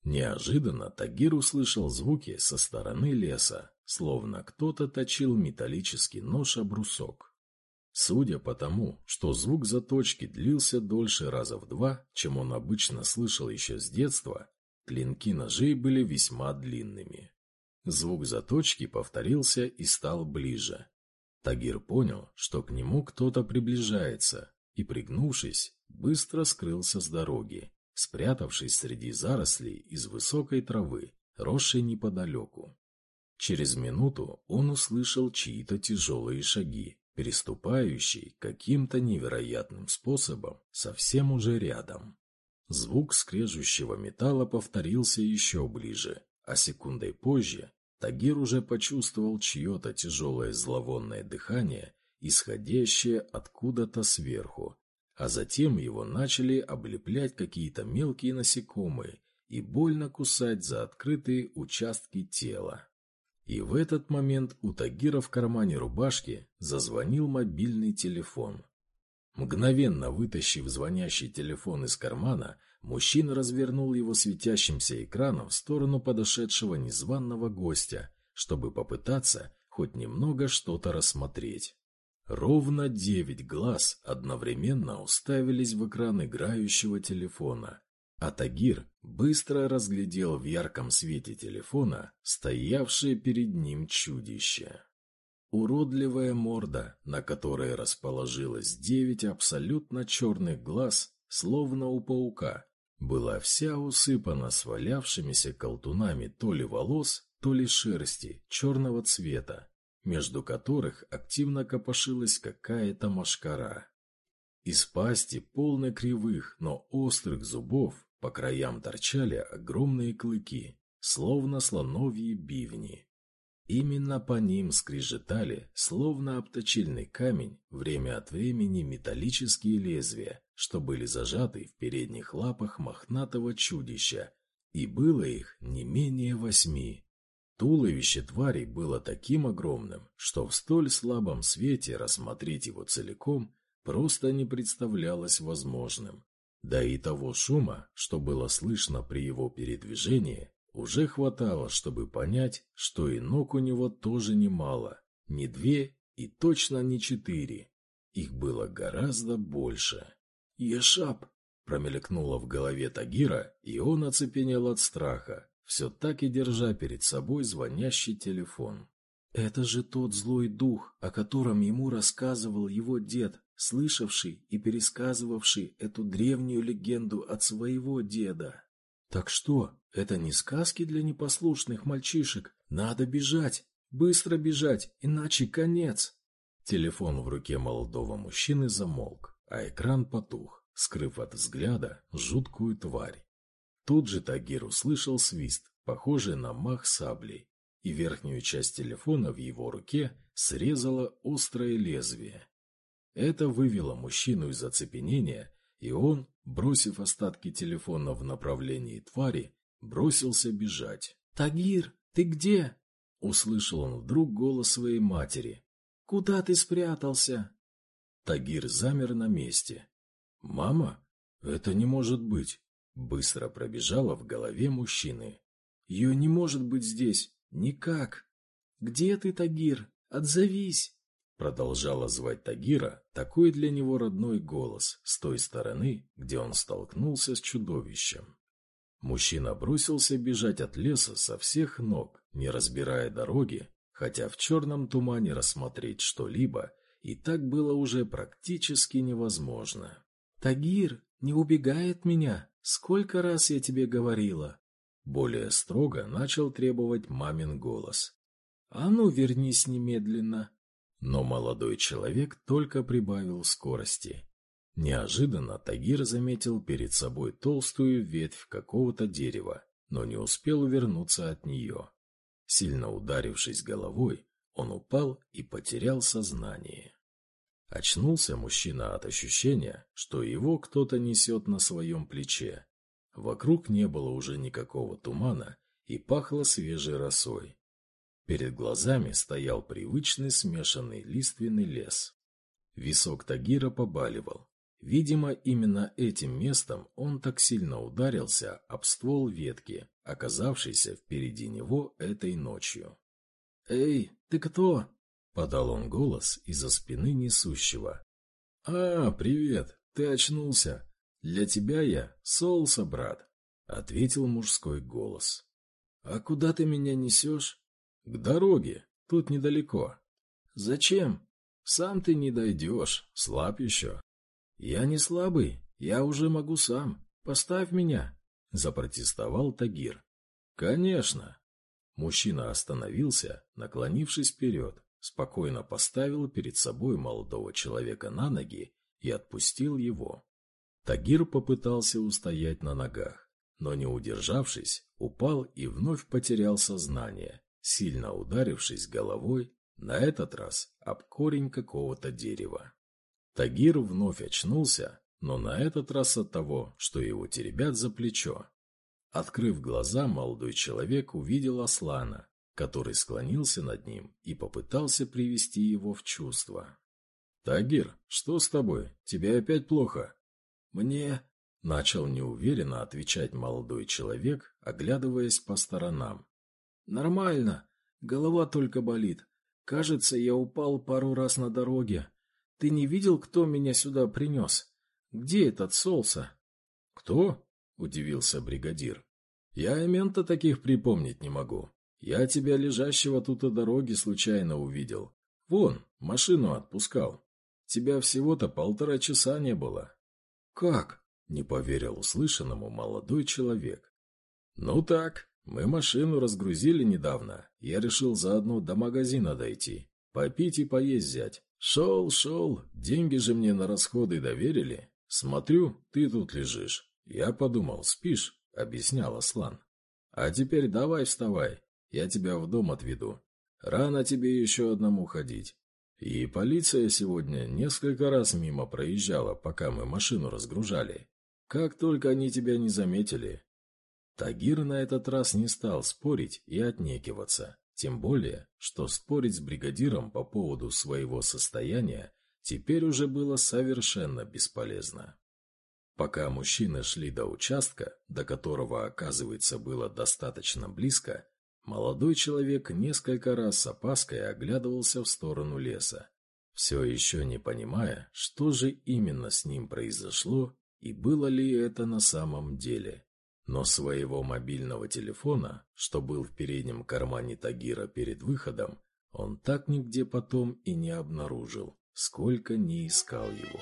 S1: Неожиданно Тагир услышал звуки со стороны леса, словно кто-то точил металлический нож о брусок. Судя по тому, что звук заточки длился дольше раза в два, чем он обычно слышал еще с детства, клинки ножей были весьма длинными. Звук заточки повторился и стал ближе. Тагир понял, что к нему кто-то приближается, и, пригнувшись, быстро скрылся с дороги, спрятавшись среди зарослей из высокой травы, росшей неподалеку. Через минуту он услышал чьи-то тяжелые шаги, переступающие каким-то невероятным способом совсем уже рядом. Звук скрежущего металла повторился еще ближе, а секундой позже Тагир уже почувствовал чье-то тяжелое зловонное дыхание, исходящее откуда-то сверху, а затем его начали облеплять какие-то мелкие насекомые и больно кусать за открытые участки тела. И в этот момент у Тагира в кармане рубашки зазвонил мобильный телефон. Мгновенно вытащив звонящий телефон из кармана, Мужчина развернул его светящимся экраном в сторону подошедшего незваного гостя, чтобы попытаться хоть немного что-то рассмотреть. Ровно девять глаз одновременно уставились в экран играющего телефона, а Тагир быстро разглядел в ярком свете телефона стоявшее перед ним чудище. Уродливая морда, на которой расположилось девять абсолютно черных глаз, словно у паука, была вся усыпана свалявшимися колтунами то ли волос, то ли шерсти черного цвета, между которых активно копошилась какая-то машкара. Из пасти, полной кривых, но острых зубов, по краям торчали огромные клыки, словно слоновьи бивни. Именно по ним скрежетали, словно обточильный камень, время от времени металлические лезвия, что были зажаты в передних лапах мохнатого чудища, и было их не менее восьми. Туловище твари было таким огромным, что в столь слабом свете рассмотреть его целиком просто не представлялось возможным. Да и того шума, что было слышно при его передвижении, уже хватало, чтобы понять, что и ног у него тоже немало. Не две и точно не четыре. Их было гораздо больше. «Ешап!» – промелькнуло в голове Тагира, и он оцепенел от страха, все так и держа перед собой звонящий телефон. «Это же тот злой дух, о котором ему рассказывал его дед, слышавший и пересказывавший эту древнюю легенду от своего деда». Так что, это не сказки для непослушных мальчишек. Надо бежать, быстро бежать, иначе конец. Телефон в руке молодого мужчины замолк, а экран потух, скрыв от взгляда жуткую тварь. Тут же Тагир услышал свист, похожий на мах саблей, и верхнюю часть телефона в его руке срезало острое лезвие. Это вывело мужчину из оцепенения и он, бросив остатки телефона в направлении твари, бросился бежать. «Тагир, ты где?» Услышал он вдруг голос своей матери. «Куда ты спрятался?» Тагир замер на месте. «Мама? Это не может быть!» Быстро пробежала в голове мужчины. «Ее не может быть здесь! Никак! Где ты, Тагир? Отзовись!» Продолжала звать Тагира такой для него родной голос с той стороны, где он столкнулся с чудовищем. Мужчина бросился бежать от леса со всех ног, не разбирая дороги, хотя в черном тумане рассмотреть что-либо и так было уже практически невозможно. «Тагир, не убегай от меня! Сколько раз я тебе говорила!» Более строго начал требовать мамин голос. «А ну, вернись немедленно!» Но молодой человек только прибавил скорости. Неожиданно Тагир заметил перед собой толстую ветвь какого-то дерева, но не успел увернуться от нее. Сильно ударившись головой, он упал и потерял сознание. Очнулся мужчина от ощущения, что его кто-то несет на своем плече. Вокруг не было уже никакого тумана и пахло свежей росой. Перед глазами стоял привычный смешанный лиственный лес. Висок Тагира побаливал. Видимо, именно этим местом он так сильно ударился об ствол ветки, оказавшейся впереди него этой ночью.
S3: «Эй, ты кто?»
S1: — подал он голос из-за спины несущего. «А, привет, ты очнулся. Для тебя я Солса, брат», — ответил мужской голос.
S3: «А куда ты меня несешь?»
S1: «К дороге, тут недалеко».
S3: «Зачем?»
S1: «Сам ты не дойдешь, слаб еще».
S3: «Я не слабый, я уже могу сам. Поставь меня», — запротестовал Тагир.
S1: «Конечно». Мужчина остановился, наклонившись вперед, спокойно поставил перед собой молодого человека на ноги и отпустил его. Тагир попытался устоять на ногах, но, не удержавшись, упал и вновь потерял сознание, сильно ударившись головой, на этот раз об корень какого-то дерева. Тагир вновь очнулся, но на этот раз от того, что его теребят за плечо. Открыв глаза, молодой человек увидел Аслана, который склонился над ним и попытался привести его в чувство. «Тагир, что с тобой? Тебе опять плохо?»
S3: «Мне...»
S1: — начал неуверенно отвечать молодой человек, оглядываясь по сторонам.
S3: «Нормально. Голова только болит. Кажется, я упал пару раз на дороге. Ты не видел, кто меня сюда принес? Где этот Солса?»
S1: «Кто?» — удивился бригадир. «Я и мента таких припомнить не могу. Я тебя, лежащего тут о дороге, случайно увидел. Вон, машину отпускал. Тебя всего-то полтора часа не было».
S3: «Как?»
S1: — не поверил услышанному молодой человек. «Ну так, мы машину разгрузили недавно. Я решил заодно до магазина дойти. Попить и поесть взять. Шел, шел. Деньги же мне на расходы доверили. Смотрю, ты тут лежишь. Я подумал, спишь, объяснял Аслан. А теперь давай вставай. Я тебя в дом отведу. Рано тебе еще одному ходить. И полиция сегодня несколько раз мимо проезжала, пока мы машину разгружали. Как только они тебя не заметили, Тагир на этот раз не стал спорить и отнекиваться, тем более, что спорить с бригадиром по поводу своего состояния теперь уже было совершенно бесполезно. Пока мужчины шли до участка, до которого, оказывается, было достаточно близко, молодой человек несколько раз с опаской оглядывался в сторону леса, все еще не понимая, что же именно с ним произошло и было ли это на самом деле. Но своего мобильного телефона, что был в переднем кармане Тагира перед выходом, он так нигде потом и не обнаружил, сколько не искал его.